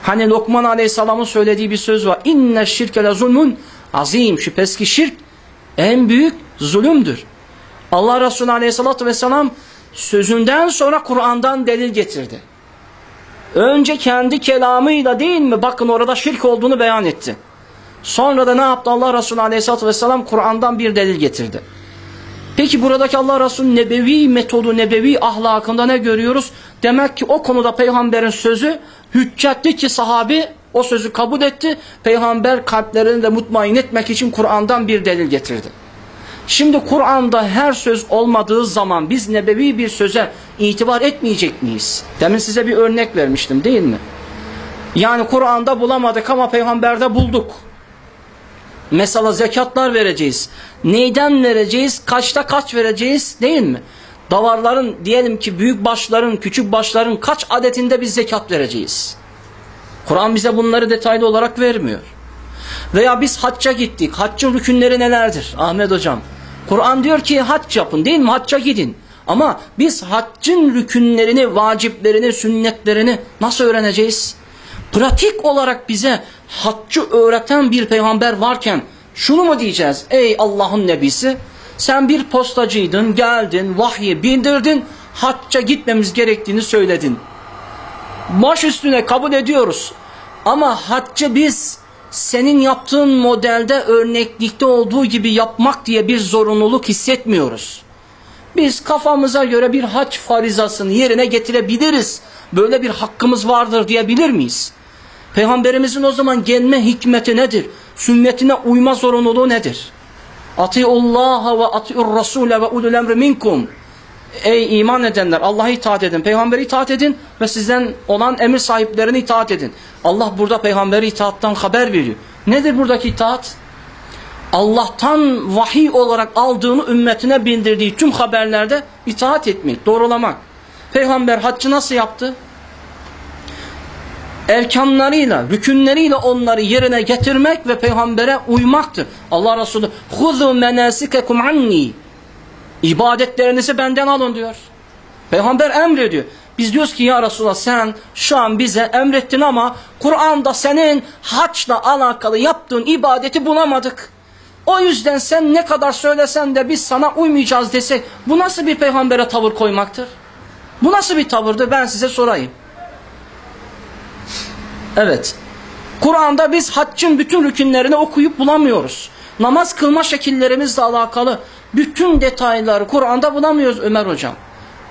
Hani Lokman Aleyhisselam'ın söylediği bir söz var. İnne şirke le zulmun azim. Şüphesiz ki şirk en büyük zulümdür. Allah Resulü Aleyhisselatü Vesselam sözünden sonra Kur'an'dan delil getirdi. Önce kendi kelamıyla değil mi? Bakın orada şirk olduğunu beyan etti. Sonra da ne yaptı Allah Resulü Aleyhisselatü Vesselam? Kur'an'dan bir delil getirdi. Peki buradaki Allah Resulü nebevi metodu, nebevi ahlakında ne görüyoruz? Demek ki o konuda peygamberin sözü hüccetli ki sahabi o sözü kabul etti. Peygamber kalplerini de mutmain etmek için Kur'an'dan bir delil getirdi. Şimdi Kur'an'da her söz olmadığı zaman biz nebevi bir söze itibar etmeyecek miyiz? Demin size bir örnek vermiştim değil mi? Yani Kur'an'da bulamadık ama peygamberde bulduk. Mesela zekatlar vereceğiz. Neyden vereceğiz? Kaçta kaç vereceğiz? Değil mi? Davarların diyelim ki büyük başların, küçük başların kaç adetinde biz zekat vereceğiz? Kur'an bize bunları detaylı olarak vermiyor. Veya biz hacca gittik. Haccın rükünleri nelerdir? Ahmet hocam. Kur'an diyor ki hac yapın değil mi? Hacca gidin. Ama biz haccın rükünlerini, vaciplerini, sünnetlerini nasıl öğreneceğiz? Pratik olarak bize haccı öğreten bir peygamber varken şunu mu diyeceğiz? Ey Allah'ın nebisi sen bir postacıydın, geldin, vahyi bildirdin, hacca gitmemiz gerektiğini söyledin. Baş üstüne kabul ediyoruz. Ama haccı biz senin yaptığın modelde örneklikte olduğu gibi yapmak diye bir zorunluluk hissetmiyoruz. Biz kafamıza göre bir hac farizasını yerine getirebiliriz. Böyle bir hakkımız vardır diyebilir miyiz? Peygamberimizin o zaman gelme hikmeti nedir? Sünnetine uyma zorunluluğu nedir? Atiullaha ve atiur rasule ve ulul emri minkum. Ey iman edenler Allah'a itaat edin, peygambere itaat edin ve sizden olan emir sahiplerine itaat edin. Allah burada peygamberi itaattan haber veriyor. Nedir buradaki itaat? Allah'tan vahiy olarak aldığını ümmetine bildirdiği tüm haberlerde itaat etmek, doğrulamak. Peygamber haccı nasıl yaptı? erkanlarıyla, rükünleriyle onları yerine getirmek ve peygambere uymaktır. Allah Resulü "Huzu menasikekum anni." İbadetlerinizi benden alın diyor. Peygamber emrediyor. Biz diyoruz ki ya Resulallah sen şu an bize emrettin ama Kur'an'da senin haçla alakalı yaptığın ibadeti bulamadık. O yüzden sen ne kadar söylesen de biz sana uymayacağız desek bu nasıl bir peygambere tavır koymaktır? Bu nasıl bir tavırdır ben size sorayım. Evet. Kur'an'da biz haccın bütün rükünlerini okuyup bulamıyoruz. Namaz kılma şekillerimizle alakalı bütün detayları Kur'an'da bulamıyoruz Ömer hocam.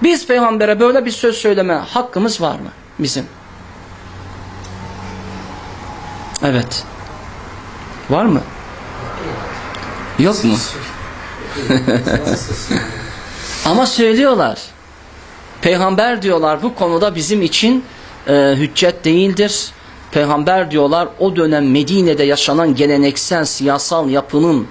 Biz peygambere böyle bir söz söyleme hakkımız var mı bizim? Evet. Var mı? Yok mu? [LAUGHS] Ama söylüyorlar. Peygamber diyorlar bu konuda bizim için e, hüccet değildir. Peygamber diyorlar o dönem Medine'de yaşanan geleneksel siyasal yapının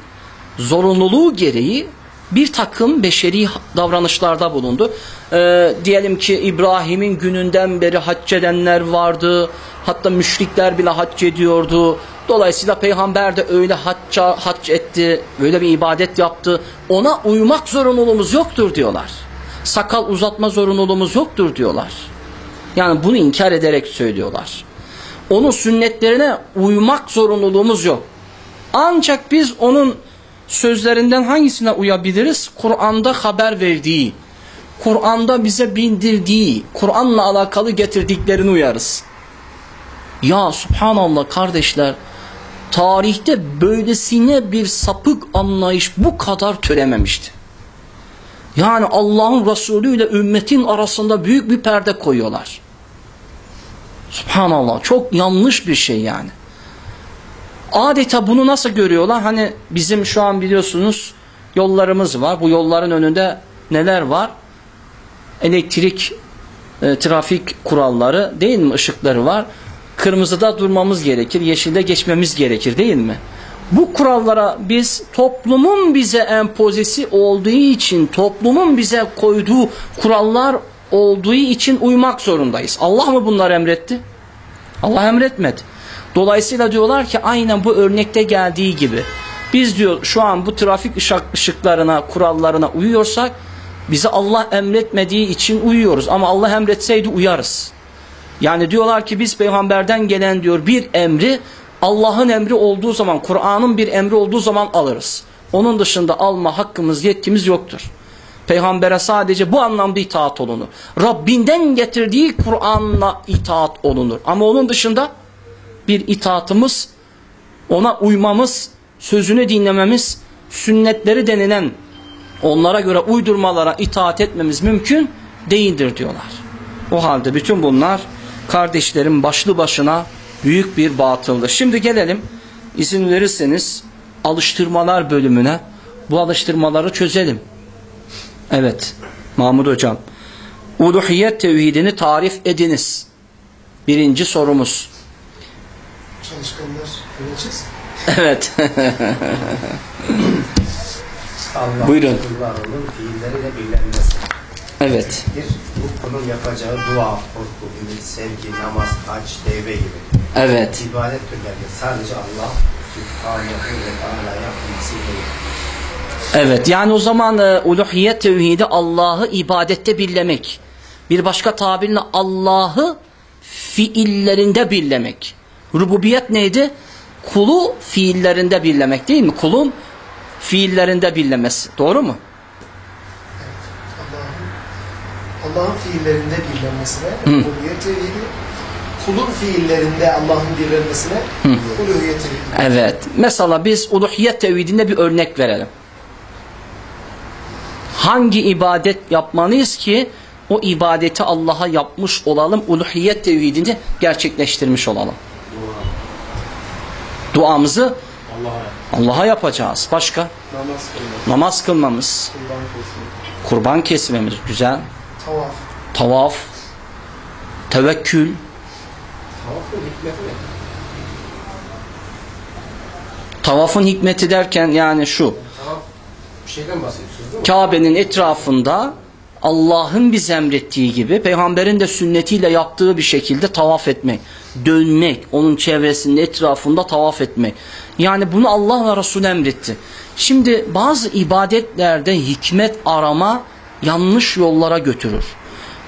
zorunluluğu gereği bir takım beşeri davranışlarda bulundu. Ee, diyelim ki İbrahim'in gününden beri hac edenler vardı. Hatta müşrikler bile hac ediyordu. Dolayısıyla peygamber de öyle hacca hac etti. Böyle bir ibadet yaptı. Ona uymak zorunluluğumuz yoktur diyorlar. Sakal uzatma zorunluluğumuz yoktur diyorlar. Yani bunu inkar ederek söylüyorlar. Onun sünnetlerine uymak zorunluluğumuz yok. Ancak biz onun sözlerinden hangisine uyabiliriz? Kur'an'da haber verdiği, Kur'an'da bize bildirdiği, Kur'an'la alakalı getirdiklerini uyarız. Ya subhanallah kardeşler, tarihte böylesine bir sapık anlayış bu kadar türememişti. Yani Allah'ın Resulü ile ümmetin arasında büyük bir perde koyuyorlar. Subhanallah çok yanlış bir şey yani. Adeta bunu nasıl görüyorlar? Hani bizim şu an biliyorsunuz yollarımız var. Bu yolların önünde neler var? Elektrik, e, trafik kuralları değil mi? Işıkları var. Kırmızıda durmamız gerekir, yeşilde geçmemiz gerekir değil mi? Bu kurallara biz toplumun bize empozisi olduğu için, toplumun bize koyduğu kurallar olduğu için uymak zorundayız. Allah mı bunları emretti? Allah emretmedi. Dolayısıyla diyorlar ki aynen bu örnekte geldiği gibi biz diyor şu an bu trafik ışık, ışıklarına, kurallarına uyuyorsak bize Allah emretmediği için uyuyoruz. Ama Allah emretseydi uyarız. Yani diyorlar ki biz peygamberden gelen diyor bir emri Allah'ın emri olduğu zaman, Kur'an'ın bir emri olduğu zaman alırız. Onun dışında alma hakkımız, yetkimiz yoktur. Peygambere sadece bu anlamda itaat olunur. Rabbinden getirdiği Kur'an'la itaat olunur. Ama onun dışında bir itaatımız, ona uymamız, sözünü dinlememiz, sünnetleri denilen onlara göre uydurmalara itaat etmemiz mümkün değildir diyorlar. O halde bütün bunlar kardeşlerin başlı başına büyük bir batıldır. Şimdi gelelim izin verirseniz alıştırmalar bölümüne. Bu alıştırmaları çözelim. Evet Mahmud Hocam. Uluhiyet tevhidini tarif ediniz. Birinci sorumuz. Çalışkanlar öleceğiz. Evet. Allah Buyurun. kullarının fiilleriyle birlenmesi. evet. Bir, bu kulun yapacağı dua, korku, ümit, sevgi, namaz, hac, tevbe gibi. Evet. İbadet türleri sadece Allah Sübhanehu ve Teala'ya temsil Evet. Yani o zaman e, uluhiyet tevhidi Allah'ı ibadette birlemek. Bir başka tabirle Allah'ı fiillerinde birlemek. Rububiyet neydi? Kulu fiillerinde birlemek değil mi? Kulun fiillerinde birlemesi. Doğru mu? Allah'ın fiillerinde birlenmesine uluhiyet tevhidi, kulun fiillerinde Allah'ın birlenmesine uluhiyet tevhidi. Evet. Mesela biz uluhiyet tevhidinde bir örnek verelim. Hangi ibadet yapmalıyız ki o ibadeti Allah'a yapmış olalım, uluhiyet tevhidini gerçekleştirmiş olalım. Duamızı Allah'a yapacağız. Başka? namaz kılmak, Namaz kılmamız, kurban kesmemiz güzel. Tavaf. Tavaf, tevekkül, Tavafın hikmeti ne? tavafın hikmeti derken yani şu. Tavaf bir şeyden bahsediyorsunuz değil mi? Kabe'nin etrafında Allah'ın bize emrettiği gibi peygamberin de sünnetiyle yaptığı bir şekilde tavaf etmek, dönmek, onun çevresinde etrafında tavaf etmek. Yani bunu Allah ve Resul emretti. Şimdi bazı ibadetlerde hikmet arama yanlış yollara götürür.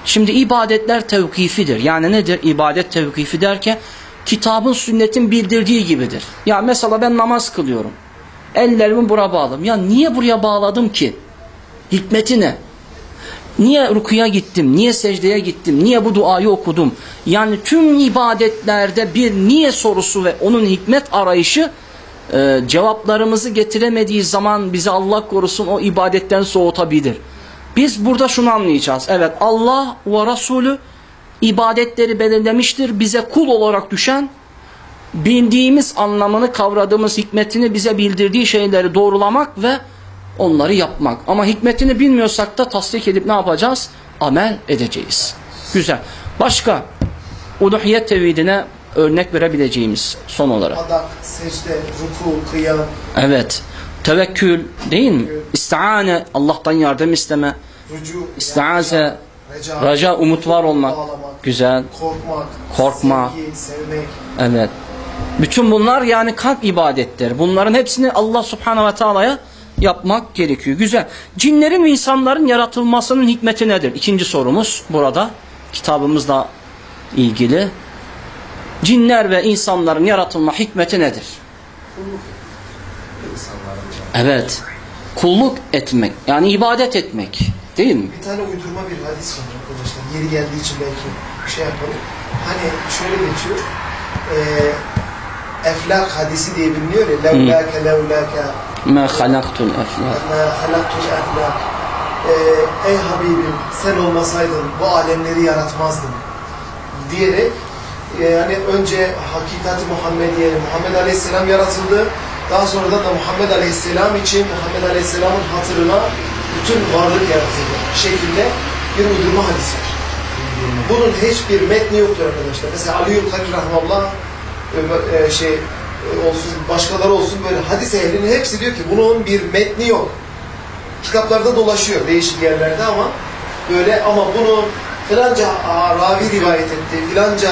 Şimdi ibadetler tevkifidir. Yani nedir? İbadet tevkifi derken kitabın sünnetin bildirdiği gibidir. Ya mesela ben namaz kılıyorum. Ellerimi buraya bağladım. Ya niye buraya bağladım ki? Hikmeti ne? Niye rukuya gittim? Niye secdeye gittim? Niye bu duayı okudum? Yani tüm ibadetlerde bir niye sorusu ve onun hikmet arayışı e, cevaplarımızı getiremediği zaman bizi Allah korusun o ibadetten soğutabilir. Biz burada şunu anlayacağız. Evet Allah ve Resulü ibadetleri belirlemiştir. Bize kul olarak düşen bildiğimiz anlamını kavradığımız hikmetini bize bildirdiği şeyleri doğrulamak ve onları yapmak. Ama hikmetini bilmiyorsak da tasdik edip ne yapacağız? Amel edeceğiz. Güzel. Başka uluhiyet tevhidine örnek verebileceğimiz son olarak. Adak, secde, ruku, kıyam, Evet. Tevekkül değil mi? İstiane, Allah'tan yardım isteme. rucu, İstiaze, reca, raca, umut var olmak. bağlamak, Güzel. korkmak, Korkma. sevgi, sevmek. Evet. Bütün bunlar yani kalp ibadetleri. Bunların hepsini Allah subhanahu ve teala'ya yapmak gerekiyor. Güzel. Cinlerin ve insanların yaratılmasının hikmeti nedir? İkinci sorumuz burada. Kitabımızla ilgili. Cinler ve insanların yaratılma hikmeti nedir? Evet. Kulluk etmek. Yani ibadet etmek. Değil mi? Bir tane uydurma bir hadis var arkadaşlar. Yeri geldiği için belki şey yapalım. Hani şöyle geçiyor. Eee eflak hadisi diye biliniyor ya. Levlâke levlâke Ma halaktul eflak. ma halaktul eflak. Eee, ey Habibim sen olmasaydın bu alemleri yaratmazdın. Diyerek e, yani önce hakikati Muhammediye, Muhammed Aleyhisselam yaratıldı. Daha sonradan da Muhammed Aleyhisselam için Muhammed Aleyhisselam'ın hatırına bütün varlık yaratıldı. Bu şekilde bir uydurma hadis var. Bunun hiçbir metni yoktur arkadaşlar. Mesela Ali Yülkari Rahmanullah e, e, şey e, olsun, başkaları olsun böyle hadis ehlinin hepsi diyor ki bunun bir metni yok. Kitaplarda dolaşıyor değişik yerlerde ama böyle ama bunu filanca ravi rivayet etti, filanca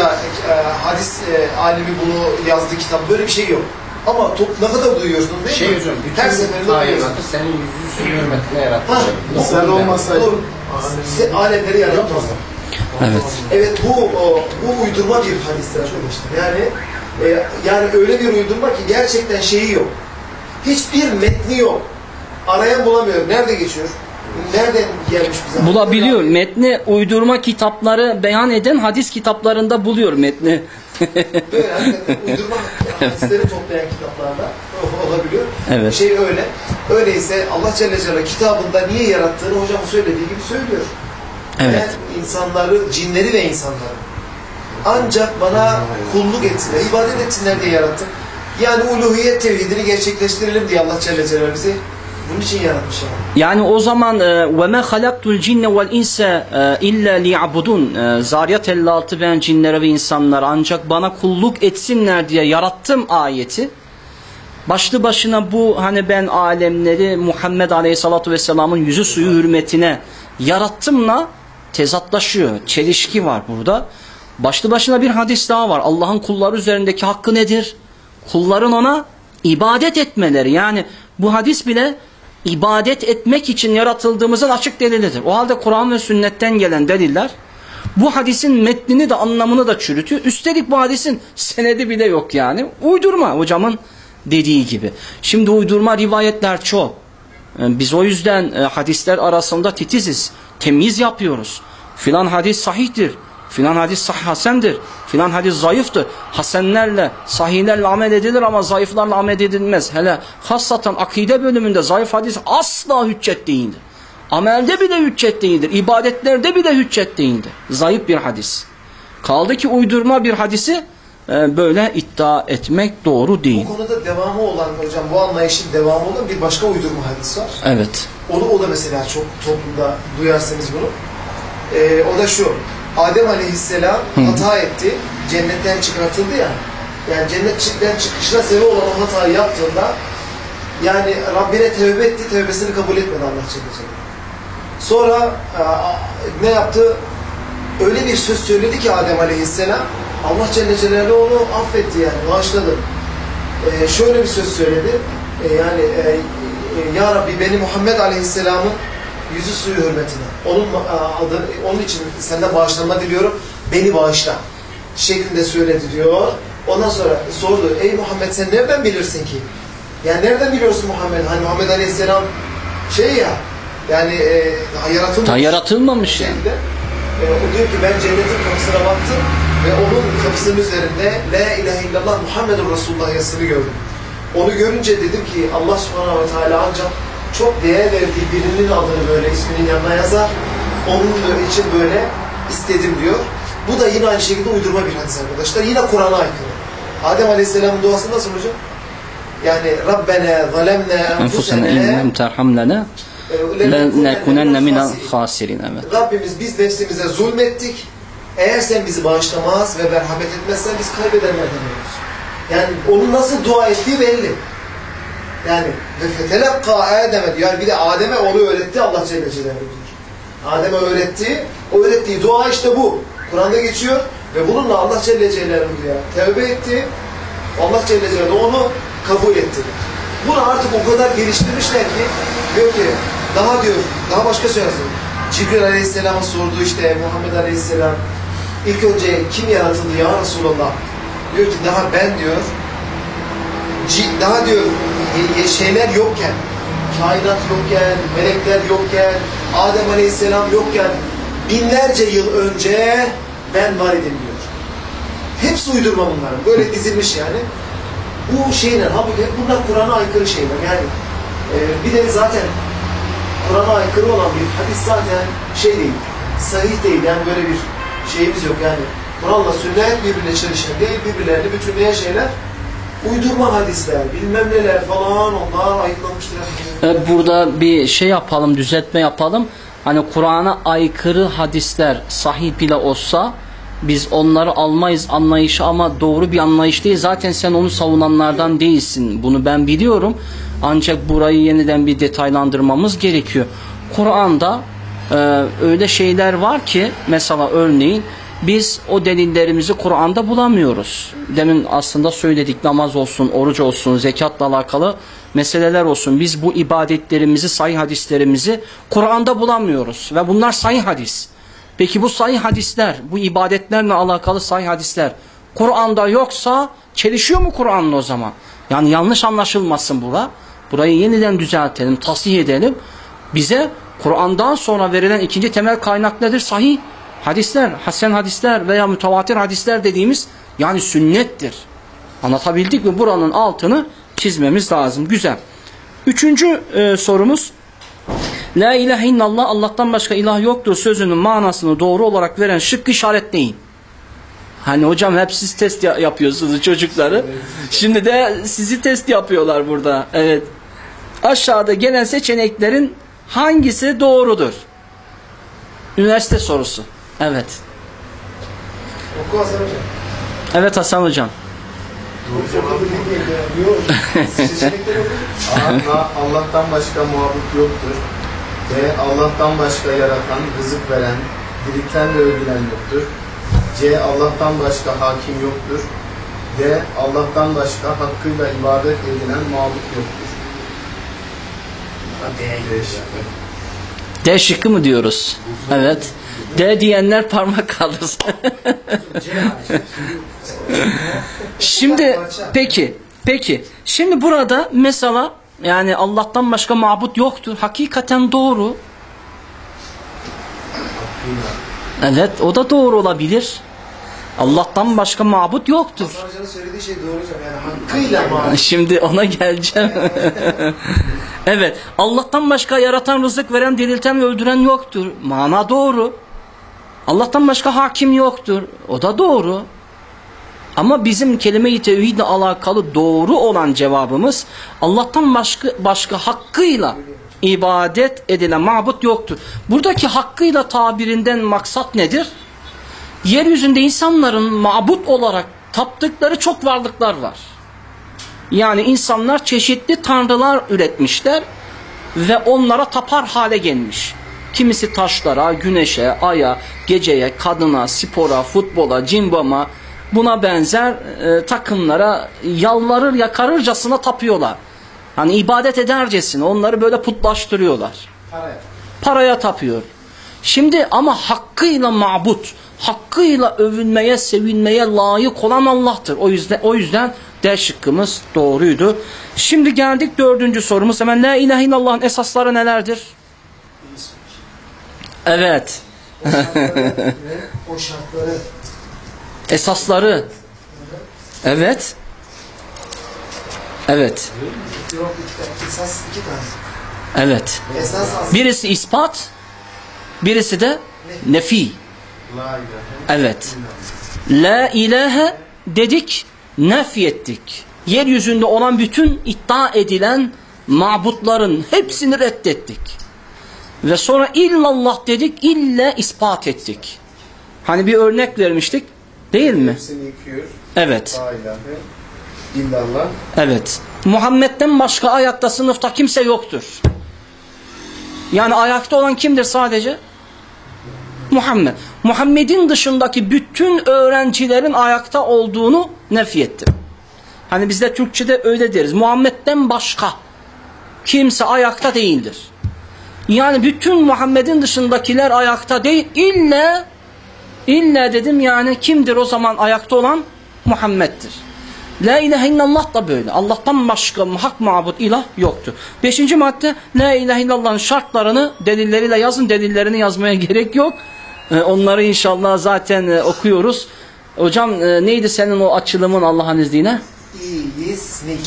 e, hadis e, alimi bunu yazdı kitap böyle bir şey yok. Ama top, ne kadar duyuyorsunuz değil Şey mi? hocam, Her seferinde duyuyorsunuz. kainatı senin yüzüstü hürmetine yarattı. Ha, Sen. Se- Alemleri yaratmazlar. Evet. Evet bu o, bu uydurma bir hadistir arkadaşlar. Yani e, yani öyle bir uydurma ki gerçekten şeyi yok. Hiçbir metni yok. Arayan bulamıyor. Nerede geçiyor? Nereden gelmiş bize? Bulabiliyor. Metni uydurma kitapları beyan eden hadis kitaplarında buluyor metni. Böyle hakikaten uydurma [LAUGHS] hadisleri toplayan kitaplarda olabiliyor. Evet. Şey öyle. Öyleyse Allah Celle Celaluhu kitabında niye yarattığını hocam söylediği gibi söylüyor. Evet. Ben insanları, cinleri ve insanları ancak bana kulluk etsinler, ibadet etsinler diye yarattım. Yani uluhiyet tevhidini gerçekleştirelim diye Allah Celle Celaluhu bizi bunun için yaratmış yani. O zaman cinne vel insa illa liyabudun. E, Zariyat 56 ben cinlere ve insanlara ancak bana kulluk etsinler diye yarattım ayeti. Başlı başına bu hani ben alemleri Muhammed Aleyhissalatu Vesselam'ın yüzü suyu hürmetine yarattımla tezatlaşıyor. Çelişki var burada. Başlı başına bir hadis daha var. Allah'ın kulları üzerindeki hakkı nedir? Kulların ona ibadet etmeleri. Yani bu hadis bile ibadet etmek için yaratıldığımızın açık delilidir. O halde Kur'an ve sünnetten gelen deliller bu hadisin metnini de anlamını da çürütüyor. Üstelik bu hadisin senedi bile yok yani. Uydurma hocamın dediği gibi. Şimdi uydurma rivayetler çok. Ee, Biz o yüzden e, hadisler arasında titiziz. Temyiz yapıyoruz. Filan hadis sahihtir. Filan hadis sahih hasendir. Filan hadis zayıftır. Hasenlerle, sahihlerle amel edilir ama zayıflarla amel edilmez. Hele hassaten akide bölümünde zayıf hadis asla hüccet değildir. Amelde bile hüccet değildir. İbadetlerde bile hüccet değildir. Zayıf bir hadis. Kaldı ki uydurma bir hadisi e, böyle iddia etmek doğru değil. Bu konuda devamı olan hocam bu anlayışın devamı olan bir başka uydurma hadis var. Evet. Onu o da mesela çok toplumda duyarsanız bunu. Ee, o da şu. Adem Aleyhisselam hata etti. Cennetten çıkartıldı ya. Yani cennetten çıkışına sebep olan o hatayı yaptığında yani Rabbine tövbe etti, tövbesini kabul etmedi Allah Celle. Sonra e, ne yaptı? Öyle bir söz söyledi ki Adem Aleyhisselam Allah Celle Celaluhu onu affetti yani, bağışladı. E, şöyle bir söz söyledi. E, yani e, e, Ya Rabbi beni Muhammed Aleyhisselam'ın yüzü suyu hürmetine. Onun e, adı, onun için senden bağışlanma diliyorum. Beni bağışla. Şeklinde söyledi diyor. Ondan sonra sordu. Ey Muhammed sen nereden bilirsin ki? Yani nereden biliyorsun Muhammed? Hani Muhammed Aleyhisselam şey ya yani e, yaratılmamış. Ta yaratılmamış yani. E, o diyor ki ben cennetin kapısına baktım ve onun kapısının üzerinde La ilahe illallah Muhammedur Resulullah yazısını gördüm. Onu görünce dedim ki Allah subhanahu ve teala ancak çok değer verdiği birinin adını böyle isminin yanına yazar. Onun için böyle istedim diyor. Bu da yine aynı şekilde uydurma bir hadis arkadaşlar. Yine Kur'an'a aykırı. Adem Aleyhisselam'ın duası nasıl hocam? Yani Rabbena zalemna Enfusena in lem terham lana lenekunenne minel hasirin. Evet. Rabbimiz biz nefsimize zulmettik. Eğer sen bizi bağışlamaz ve merhamet etmezsen biz kaybedenlerden oluruz. Yani onun nasıl dua ettiği belli. Yani ve fetelekka Adem'e diyor. Yani bir de Adem'e onu öğretti Allah Celle Celaluhu diyor. Adem'e öğretti. O öğrettiği dua işte bu. Kur'an'da geçiyor ve bununla Allah Celle Celaluhu diyor. Tevbe etti. Allah Celle Celaluhu onu kabul etti. Bunu artık o kadar geliştirmişler ki diyor ki daha diyor daha başka söylesin. Cibril Aleyhisselam'ın sorduğu işte Muhammed Aleyhisselam ilk önce kim yaratıldı ya Resulallah? Diyor ki daha ben diyor daha diyor e, e, şeyler yokken kainat yokken, melekler yokken, Adem Aleyhisselam yokken binlerce yıl önce ben var idim diyor. Hepsi uydurma bunların. Böyle dizilmiş yani. Bu şeyler, halbuki bunlar Kur'an'a aykırı şeyler. Yani e, bir de zaten Kur'an'a aykırı olan bir hadis zaten şey değil, sahih değil. Yani böyle bir şeyimiz yok yani. Kur'an'la sünnet birbirine çelişen değil, birbirlerini bütünleyen şeyler. Uydurma hadisler, bilmem neler falan onlar ayıklanmıştır. Evet, burada bir şey yapalım, düzeltme yapalım. Hani Kur'an'a aykırı hadisler sahih bile olsa biz onları almayız anlayışı ama doğru bir anlayış değil. Zaten sen onu savunanlardan değilsin. Bunu ben biliyorum. Ancak burayı yeniden bir detaylandırmamız gerekiyor. Kur'an'da e, öyle şeyler var ki mesela örneğin biz o delillerimizi Kur'an'da bulamıyoruz. Demin aslında söyledik namaz olsun, oruç olsun, zekatla alakalı meseleler olsun. Biz bu ibadetlerimizi, sahih hadislerimizi Kur'an'da bulamıyoruz. Ve bunlar sahih hadis. Peki bu sahih hadisler, bu ibadetlerle alakalı sahih hadisler Kur'an'da yoksa çelişiyor mu Kur'an'la o zaman? Yani yanlış anlaşılmasın bura. Burayı yeniden düzeltelim, tasih edelim. Bize Kur'an'dan sonra verilen ikinci temel kaynak nedir? Sahih hadisler, hasen hadisler veya mütevatir hadisler dediğimiz yani sünnettir. Anlatabildik mi? Buranın altını çizmemiz lazım. Güzel. Üçüncü e, sorumuz La ilahe illallah Allah'tan başka ilah yoktur sözünün manasını doğru olarak veren şık işaretleyin. Hani hocam hep siz test ya- yapıyorsunuz çocukları. Şimdi de sizi test yapıyorlar burada. Evet. Aşağıda gelen seçeneklerin hangisi doğrudur? Üniversite sorusu. Evet. Oku Hasan Hocam. Evet Hasan hocam. Allah'tan başka muhabbet yoktur. B. Allah'tan başka yaratan, rızık veren, dirilten ve öldüren yoktur. C. Allah'tan başka hakim yoktur. D. Allah'tan başka hakkıyla ibadet edilen mabut yoktur. D şıkkı. D şıkkı mı diyoruz? Evet. D diyenler parmak kaldırsın. Şimdi peki peki şimdi burada mesela yani Allah'tan başka mabut yoktur. Hakikaten doğru. Evet o da doğru olabilir. Allah'tan başka mabut yoktur. Hasan söylediği şey doğru hocam. Yani hakkıyla? Şimdi ona geleceğim. evet. Allah'tan başka yaratan, rızık veren, dirilten ve öldüren yoktur. Mana doğru. Allah'tan başka hakim yoktur. O da doğru. Ama bizim kelime-i tevhidle alakalı doğru olan cevabımız Allah'tan başka, başka hakkıyla ibadet edilen mabut yoktur. Buradaki hakkıyla tabirinden maksat nedir? Yeryüzünde insanların mabut olarak taptıkları çok varlıklar var. Yani insanlar çeşitli tanrılar üretmişler ve onlara tapar hale gelmiş. Kimisi taşlara, güneşe, aya, geceye, kadına, spora, futbola, cimbama buna benzer e, takımlara yalvarır yakarırcasına tapıyorlar. Hani ibadet edercesine onları böyle putlaştırıyorlar. Paraya. Paraya tapıyor. Şimdi ama hakkıyla mabut, hakkıyla övünmeye, sevinmeye layık olan Allah'tır. O yüzden o yüzden D şıkkımız doğruydu. Şimdi geldik dördüncü sorumuz. Hemen La ilahe illallah'ın esasları nelerdir? Evet. O şartları ve o şartları Esasları. Evet. Evet. yok iki, esas iki tane. Evet. Esas Birisi ispat, birisi de nefi. La ilahe Evet. La ilahe dedik, nefi ettik. Yeryüzünde olan bütün iddia edilen mabutların hepsini reddettik. Ve sonra illallah dedik, ille ispat ettik. Hani bir örnek vermiştik, değil mi? Evet. İllallah. Evet. Muhammed'den başka ayakta sınıfta kimse yoktur. Yani ayakta olan kimdir sadece? Muhammed. Muhammed'in dışındaki bütün öğrencilerin ayakta olduğunu nefiyetti. Hani bizde Türkçe'de öyle deriz. Muhammed'den başka kimse ayakta değildir. Yani bütün Muhammed'in dışındakiler ayakta değil. İlla illa dedim yani kimdir o zaman ayakta olan? Muhammed'dir. La ilahe illallah da böyle. Allah'tan başka hak mabut ilah yoktur. Beşinci madde La ilahe illallah'ın şartlarını delilleriyle yazın. Delillerini yazmaya [LAUGHS] gerek yok. Ee, onları inşallah zaten e, okuyoruz. Hocam e, neydi senin o açılımın Allah'ın izniyle?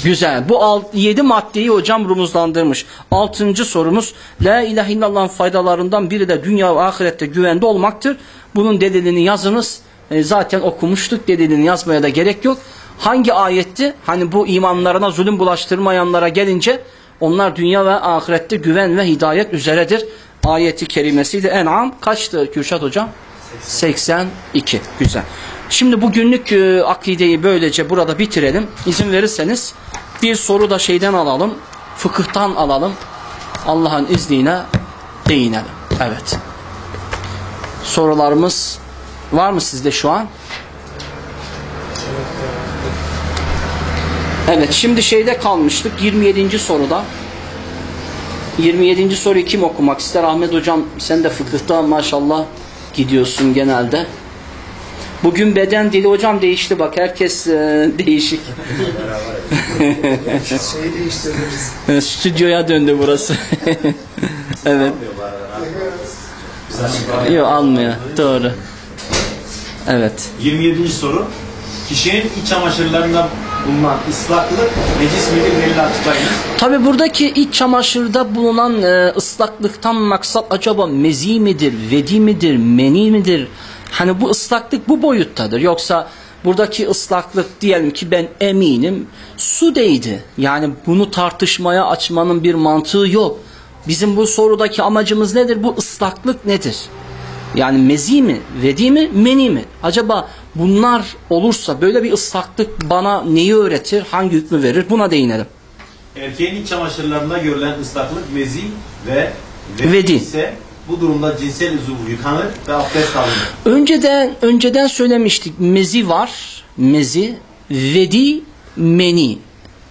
Güzel. Bu alt, yedi maddeyi hocam rumuzlandırmış. Altıncı sorumuz. La ilahe illallah'ın faydalarından biri de dünya ve ahirette güvende olmaktır. Bunun delilini yazınız. E, zaten okumuştuk. Delilini yazmaya da gerek yok. Hangi ayetti? Hani bu imanlarına zulüm bulaştırmayanlara gelince onlar dünya ve ahirette güven ve hidayet üzeredir. Ayeti kerimesiyle En'am kaçtı Kürşat hocam? 82. Güzel. Şimdi bugünlük e, akideyi böylece burada bitirelim. İzin verirseniz bir soru da şeyden alalım. Fıkıhtan alalım. Allah'ın izniyle değinelim. Evet. Sorularımız var mı sizde şu an? Evet şimdi şeyde kalmıştık 27. soruda. 27. soruyu kim okumak ister? Ahmet hocam sen de fıkıhta maşallah gidiyorsun genelde. Bugün beden dili hocam değişti bak herkes e, değişik. Şeyi değiştiririz. [LAUGHS] Stüdyoya döndü burası. [LAUGHS] evet. Yok almıyor. Doğru. Evet. 27. soru. Kişinin iç çamaşırlarında bulunan ıslaklık necis midir? Delil açıklayınız. Tabi buradaki iç çamaşırda bulunan e, ıslaklıktan maksat acaba mezi midir, vedi midir, meni midir? Hani bu ıslaklık bu boyuttadır. Yoksa buradaki ıslaklık diyelim ki ben eminim su değdi. Yani bunu tartışmaya açmanın bir mantığı yok. Bizim bu sorudaki amacımız nedir? Bu ıslaklık nedir? Yani mezi mi, vedi mi, meni mi? Acaba bunlar olursa böyle bir ıslaklık bana neyi öğretir, hangi hükmü verir? Buna değinelim. Erkeğin iç çamaşırlarında görülen ıslaklık mezi ve Vedi. ise bu durumda cinsel uzuv yıkanır ve abdest alınır. Önceden önceden söylemiştik. Mezi var. Mezi, vedi, meni.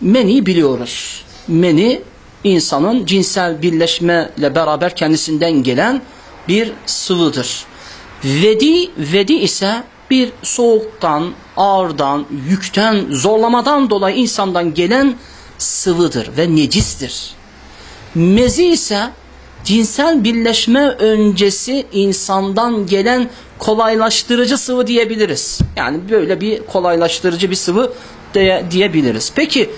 Meni biliyoruz. Meni insanın cinsel birleşmeyle beraber kendisinden gelen bir sıvıdır. Vedi, vedi ise bir soğuktan, ağırdan, yükten, zorlamadan dolayı insandan gelen sıvıdır ve necistir. Mezi ise cinsel birleşme öncesi insandan gelen kolaylaştırıcı sıvı diyebiliriz. Yani böyle bir kolaylaştırıcı bir sıvı de, diyebiliriz. Peki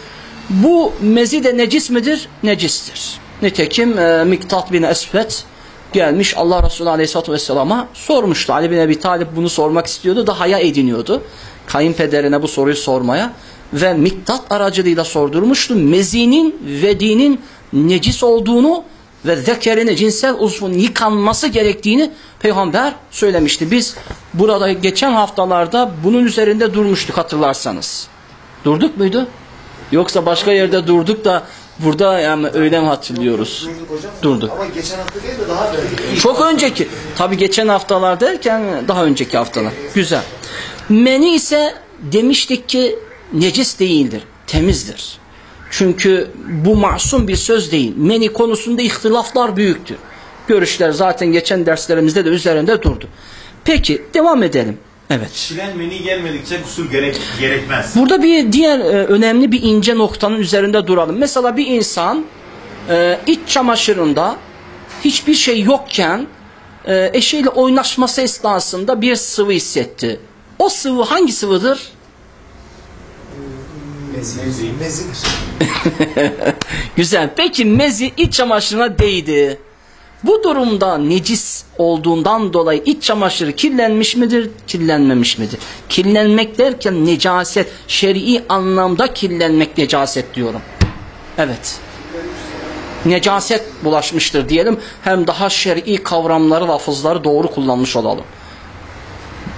bu mezi de necis midir? Necistir. Nitekim e, Miktat bin Esfet gelmiş Allah Resulü Aleyhisselatü Vesselam'a sormuştu. Ali bin Ebi Talip bunu sormak istiyordu da haya ediniyordu. kayınpederine bu soruyu sormaya ve miktat aracılığıyla sordurmuştu. Mezinin ve dinin necis olduğunu ve zekerine cinsel uzvun yıkanması gerektiğini peygamber söylemişti. Biz burada geçen haftalarda bunun üzerinde durmuştuk hatırlarsanız. Durduk muydu? Yoksa başka yerde durduk da burada yani öyle mi hatırlıyoruz? Durduk. Ama geçen hafta değil de daha böyle. Çok önceki. Tabi geçen haftalar derken daha önceki haftalar. Güzel. Meni ise demiştik ki necis değildir. Temizdir. Çünkü bu masum bir söz değil. Meni konusunda ihtilaflar büyüktür. Görüşler zaten geçen derslerimizde de üzerinde durdu. Peki devam edelim. Evet. Kişiden meni gelmedikçe gusül gerek, gerekmez. Burada bir diğer e, önemli bir ince noktanın üzerinde duralım. Mesela bir insan e, iç çamaşırında hiçbir şey yokken e, eşiyle oynaşması esnasında bir sıvı hissetti. O sıvı hangi sıvıdır? [LAUGHS] Güzel. Peki mezi iç çamaşırına değdi. Bu durumda necis olduğundan dolayı iç çamaşırı kirlenmiş midir, kirlenmemiş midir? Kirlenmek derken necaset, şer'i anlamda kirlenmek necaset diyorum. Evet. Necaset bulaşmıştır diyelim. Hem daha şer'i kavramları, lafızları doğru kullanmış olalım.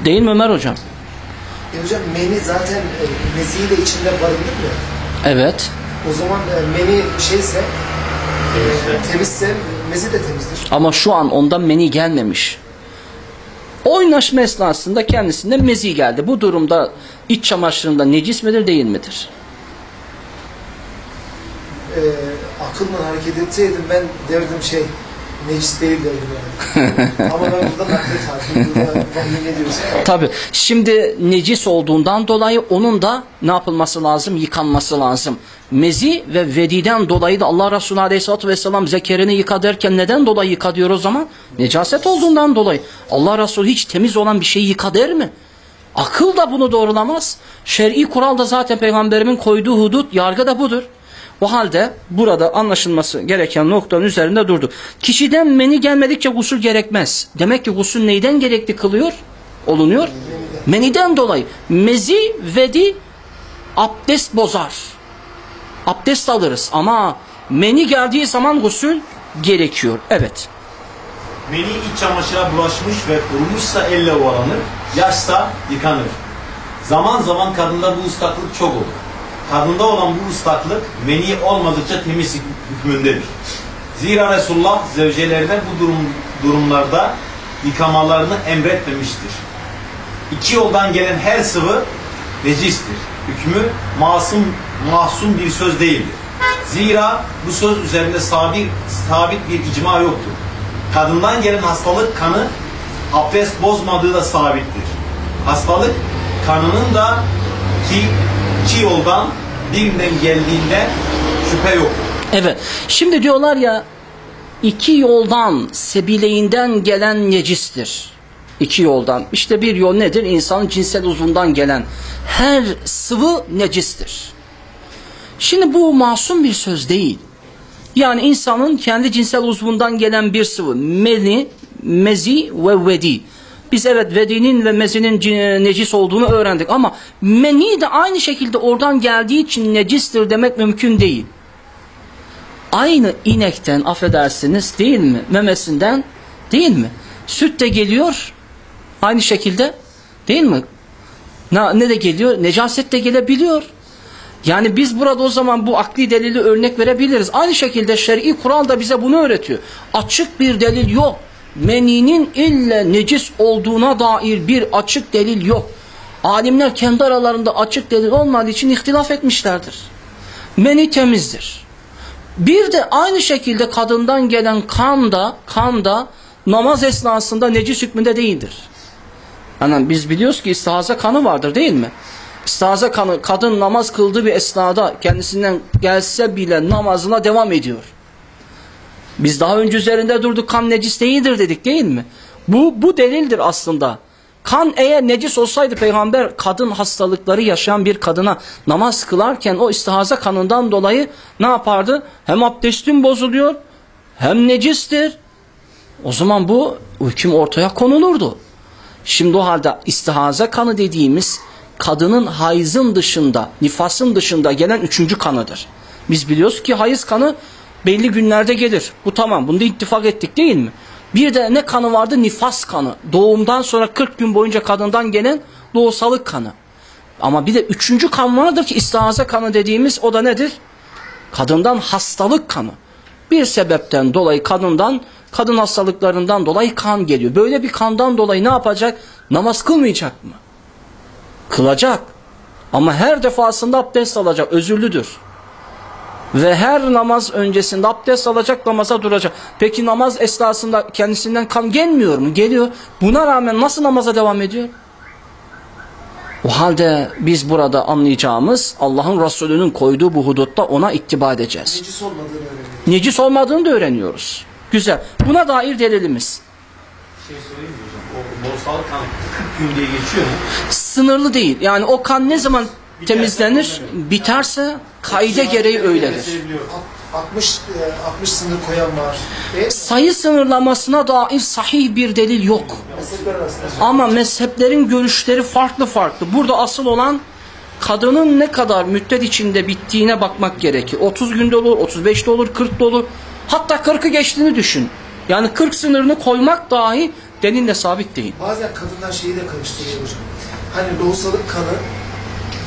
Değil mi Ömer Hocam? E hocam meni zaten e, meziyi de içinde barındırır mı? Evet. O zaman e, meni şeyse e, temizse mezi de temizdir. Ama şu an ondan meni gelmemiş. Oynaşma esnasında kendisine mezi geldi. Bu durumda iç çamaşırında necis midir değil midir? E, akılla hareket etseydim ben derdim şey necis değil derdim yani. [LAUGHS] Ama ben burada vahiy ne diyorsa. Tabi. Şimdi necis olduğundan dolayı onun da ne yapılması lazım? Yıkanması lazım. Mezi ve vediden dolayı da Allah Resulü Aleyhisselatü Vesselam zekerini yıka derken neden dolayı yıka diyor o zaman? Necaset olduğundan dolayı. Allah Resulü hiç temiz olan bir şeyi yıka der mi? Akıl da bunu doğrulamaz. Şer'i kural da zaten peygamberimin koyduğu hudut, yargı da budur. O halde burada anlaşılması gereken noktanın üzerinde durdu. Kişiden meni gelmedikçe gusül gerekmez. Demek ki gusül neyden gerekli kılıyor? Olunuyor. Meniden dolayı. Mezi, vedi abdest bozar. Abdest alırız ama meni geldiği zaman gusül gerekiyor. Evet. Meni iç çamaşıra bulaşmış ve kurumuşsa elle ovalanır, yaşsa yıkanır. Zaman zaman kadında bu ıslaklık çok olur. Kadında olan bu ıslaklık meni olmadıkça temiz hükmündedir. Zira Resulullah zevcelerine bu durum, durumlarda yıkamalarını emretmemiştir. İki yoldan gelen her sıvı necistir. Hükmü masum, masum bir söz değildir. Zira bu söz üzerinde sabit, sabit bir icma yoktur. Kadından gelen hastalık kanı abdest bozmadığı da sabittir. Hastalık kanının da ki iki yoldan birinden geldiğinde şüphe yoktur. Evet. Şimdi diyorlar ya iki yoldan sebileyinden gelen necistir. İki yoldan. İşte bir yol nedir? İnsanın cinsel uzvundan gelen her sıvı necistir. Şimdi bu masum bir söz değil. Yani insanın kendi cinsel uzvundan gelen bir sıvı. Meni, mezi ve vedi. Biz evet vedinin ve mezinin cin- necis olduğunu öğrendik ama meni de aynı şekilde oradan geldiği için necistir demek mümkün değil. Aynı inekten affedersiniz değil mi? Memesinden değil mi? Süt de geliyor aynı şekilde değil mi? Ne, ne de geliyor? Necaset de gelebiliyor. Yani biz burada o zaman bu akli delili örnek verebiliriz. Aynı şekilde şer'i kural da bize bunu öğretiyor. Açık bir delil yok. Meninin ille necis olduğuna dair bir açık delil yok. Alimler kendi aralarında açık delil olmadığı için ihtilaf etmişlerdir. Meni temizdir. Bir de aynı şekilde kadından gelen kan da, kan da namaz esnasında necis hükmünde değildir. Yani biz biliyoruz ki istihaza kanı vardır değil mi? İstihaza kanı kadın namaz kıldığı bir esnada kendisinden gelse bile namazına devam ediyor. Biz daha önce üzerinde durduk kan necis değildir dedik değil mi? Bu, bu delildir aslında. Kan eğer necis olsaydı peygamber kadın hastalıkları yaşayan bir kadına namaz kılarken o istihaza kanından dolayı ne yapardı? Hem abdestin bozuluyor hem necistir. O zaman bu hüküm ortaya konulurdu. Şimdi o halde istihaza kanı dediğimiz kadının hayızın dışında, nifasın dışında gelen üçüncü kanıdır. Biz biliyoruz ki hayız kanı belli günlerde gelir. Bu tamam. Bunda ittifak ettik değil mi? Bir de ne kanı vardı? Nifas kanı. Doğumdan sonra 40 gün boyunca kadından gelen doğusalık kanı. Ama bir de üçüncü kan vardır ki istihaze kanı dediğimiz o da nedir? Kadından hastalık kanı. Bir sebepten dolayı kadından, kadın hastalıklarından dolayı kan geliyor. Böyle bir kandan dolayı ne yapacak? Namaz kılmayacak mı? Kılacak. Ama her defasında abdest alacak. Özürlüdür. Ve her namaz öncesinde abdest alacak namaza duracak. Peki namaz esnasında kendisinden kan gelmiyor mu? Geliyor. Buna rağmen nasıl namaza devam ediyor? O halde biz burada anlayacağımız Allah'ın Resulü'nün koyduğu bu hudutta ona ittiba edeceğiz. Necis olmadığını öğreniyoruz. Necis olmadığını da öğreniyoruz. Güzel. Buna dair delilimiz. Şey söyleyeyim mi hocam? O borsalık kan 40 gün diye geçiyor mu? Sınırlı değil. Yani o kan ne zaman temizlenir? Biterse kaide gereği öyledir. Kesebiliyorum. 60 e, 60 sınır koyan var. Ve Sayı sınırlamasına dair sahih bir delil yok. Ama mezheplerin görüşleri farklı farklı. Burada asıl olan kadının ne kadar müddet içinde bittiğine bakmak gerekir. 30 günde olur, 35'te olur, 40'da olur. Hatta 40'ı geçtiğini düşün. Yani 40 sınırını koymak dahi delille sabit değil. Bazen kadınlar şeyi de karıştırıyor hocam. Hani doğusalık kanı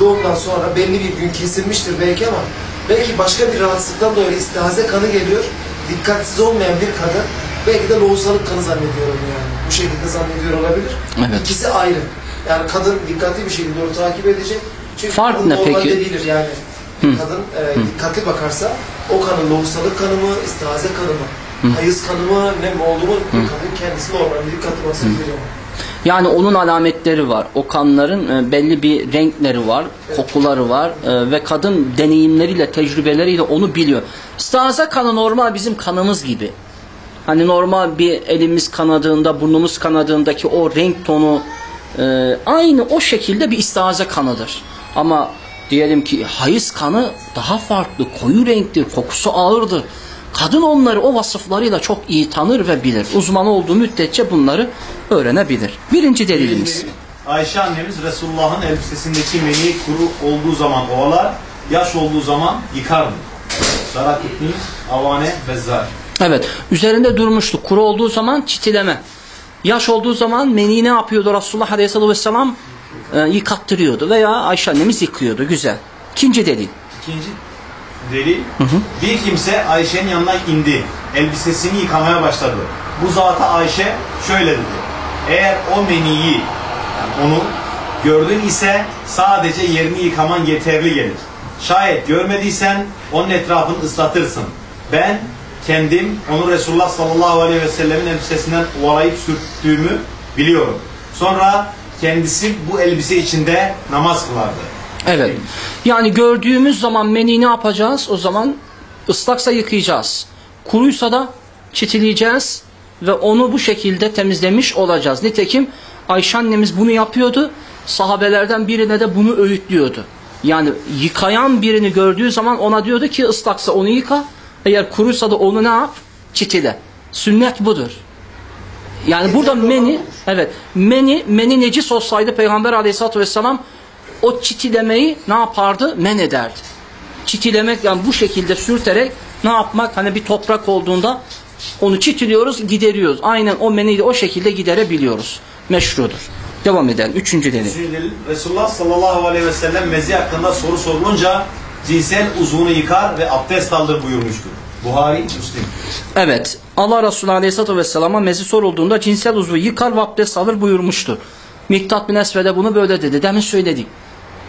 doğumdan sonra belli bir gün kesilmiştir belki ama belki başka bir rahatsızlıktan dolayı istihaze kanı geliyor. Dikkatsiz olmayan bir kadın belki de lohusalık kanı zannediyor onu yani. Bu şekilde zannediyor olabilir. Evet. İkisi ayrı. Yani kadın dikkatli bir şekilde onu takip edecek. Çünkü Fark ne peki? değildir yani. Kadın e, dikkatli bakarsa o kanın lohusalık kanı mı, istihaze kanı mı, hayız kanı mı, ne mi oldu mu kadın kendisi normalde dikkatli baksa bilir ama. Yani onun alametleri var. O kanların e, belli bir renkleri var, kokuları var e, ve kadın deneyimleriyle, tecrübeleriyle onu biliyor. İstihaze kanı normal bizim kanımız gibi. Hani normal bir elimiz kanadığında, burnumuz kanadığındaki o renk tonu e, aynı o şekilde bir istihaze kanıdır. Ama diyelim ki hayız kanı daha farklı, koyu renktir, kokusu ağırdır. Kadın onları o vasıflarıyla çok iyi tanır ve bilir. Uzman olduğu müddetçe bunları öğrenebilir. Birinci delilimiz. Ayşe annemiz Resulullah'ın elbisesindeki meni kuru olduğu zaman ovalar, yaş olduğu zaman yıkardı. Darakutni, Avane, Bezzar. Evet. Üzerinde durmuştu. Kuru olduğu zaman çitileme. Yaş olduğu zaman meni ne yapıyordu Resulullah Aleyhisselatü Vesselam? E, yıkattırıyordu veya Ayşe annemiz yıkıyordu. Güzel. İkinci delil. İkinci delil, bir kimse Ayşe'nin yanına indi. Elbisesini yıkamaya başladı. Bu zata Ayşe şöyle dedi. Eğer o meniyi, yani onu gördün ise sadece yerini yıkaman yeterli gelir. Şayet görmediysen onun etrafını ıslatırsın. Ben kendim onu Resulullah sallallahu aleyhi ve sellemin elbisesinden ovalayıp sürttüğümü biliyorum. Sonra kendisi bu elbise içinde namaz kılardı. Evet. Yani gördüğümüz zaman meni ne yapacağız? O zaman ıslaksa yıkayacağız. Kuruysa da çitileyeceğiz ve onu bu şekilde temizlemiş olacağız. Nitekim Ayşe annemiz bunu yapıyordu. Sahabelerden birine de bunu öğütlüyordu. Yani yıkayan birini gördüğü zaman ona diyordu ki ıslaksa onu yıka. Eğer kuruysa da onu ne yap? Çitile. Sünnet budur. Yani burada meni, evet, meni, meni necis olsaydı Peygamber aleyhissalatü vesselam o çitilemeyi ne yapardı? Men ederdi. Çitilemek yani bu şekilde sürterek ne yapmak? Hani bir toprak olduğunda onu çitiliyoruz, gideriyoruz. Aynen o meniyi de o şekilde giderebiliyoruz. Meşrudur. Devam edelim. Üçüncü delil. Resulullah sallallahu aleyhi ve sellem mezi hakkında soru sorulunca cinsel uzvunu yıkar ve abdest alır buyurmuştur. Buhari, Müslim. Evet. Allah Resulü Aleyhisselatü Vesselam'a mezi sorulduğunda cinsel uzvu yıkar ve abdest alır buyurmuştur. Miktat bin Esved'e bunu böyle dedi. Demin söyledik.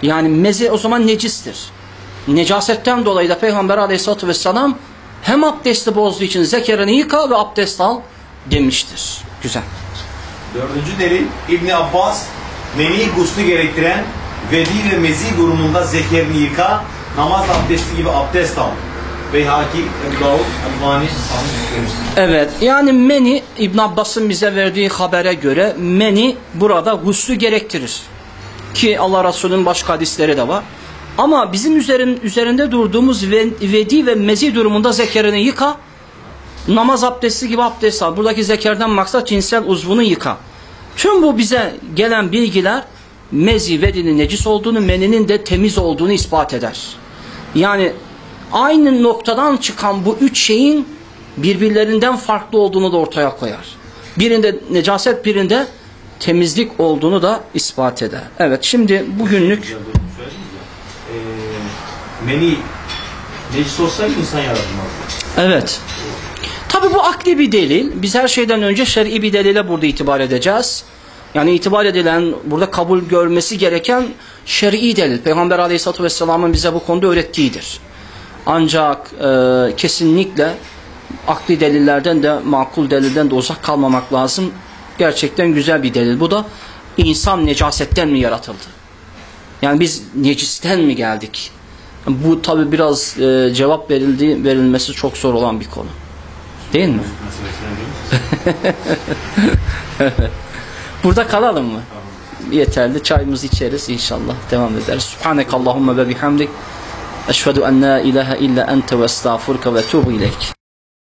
Yani mezi o zaman necistir. Necasetten dolayı da Peygamber Aleyhisselatü Vesselam hem abdesti bozduğu için zekerini yıka ve abdest al demiştir. Güzel. Dördüncü delil, İbni Abbas, meni guslu gerektiren vedi ve mezi durumunda zekerini yıka, namaz abdesti gibi abdest al. Beyhaki, Ebu Davud, Albani. Evet yani meni İbn Abbas'ın bize verdiği habere göre meni burada huslü gerektirir. Ki Allah Resulü'nün başka hadisleri de var. Ama bizim üzerin, üzerinde durduğumuz ve- vedi ve mezi durumunda zekerini yıka. Namaz abdesti gibi abdest al. Buradaki zekerden maksat cinsel uzvunu yıka. Tüm bu bize gelen bilgiler mezi vedinin necis olduğunu, meninin de temiz olduğunu ispat eder. Yani aynı noktadan çıkan bu üç şeyin birbirlerinden farklı olduğunu da ortaya koyar. Birinde necaset, birinde temizlik olduğunu da ispat eder. Evet şimdi bugünlük şey ya. Ee, meni necis olsaydı insan yaratılmazdı. Evet. Tabi bu akli bir delil. Biz her şeyden önce şer'i bir delile burada itibar edeceğiz. Yani itibar edilen, burada kabul görmesi gereken şer'i delil. Peygamber aleyhissalatü vesselamın bize bu konuda öğrettiğidir. Ancak e, kesinlikle akli delillerden de makul delilden de uzak kalmamak lazım. Gerçekten güzel bir delil. Bu da insan necasetten mi yaratıldı? Yani biz necisten mi geldik? Bu tabi biraz e, cevap verildi, verilmesi çok zor olan bir konu. Değil mi? [LAUGHS] Burada kalalım mı? Yeterli. Çayımızı içeriz inşallah. Devam ederiz. Subhaneke Allahumma ve bihamdik. Eşhedü en la ilahe illa ente ve estağfurke ve tuğbu ileyk.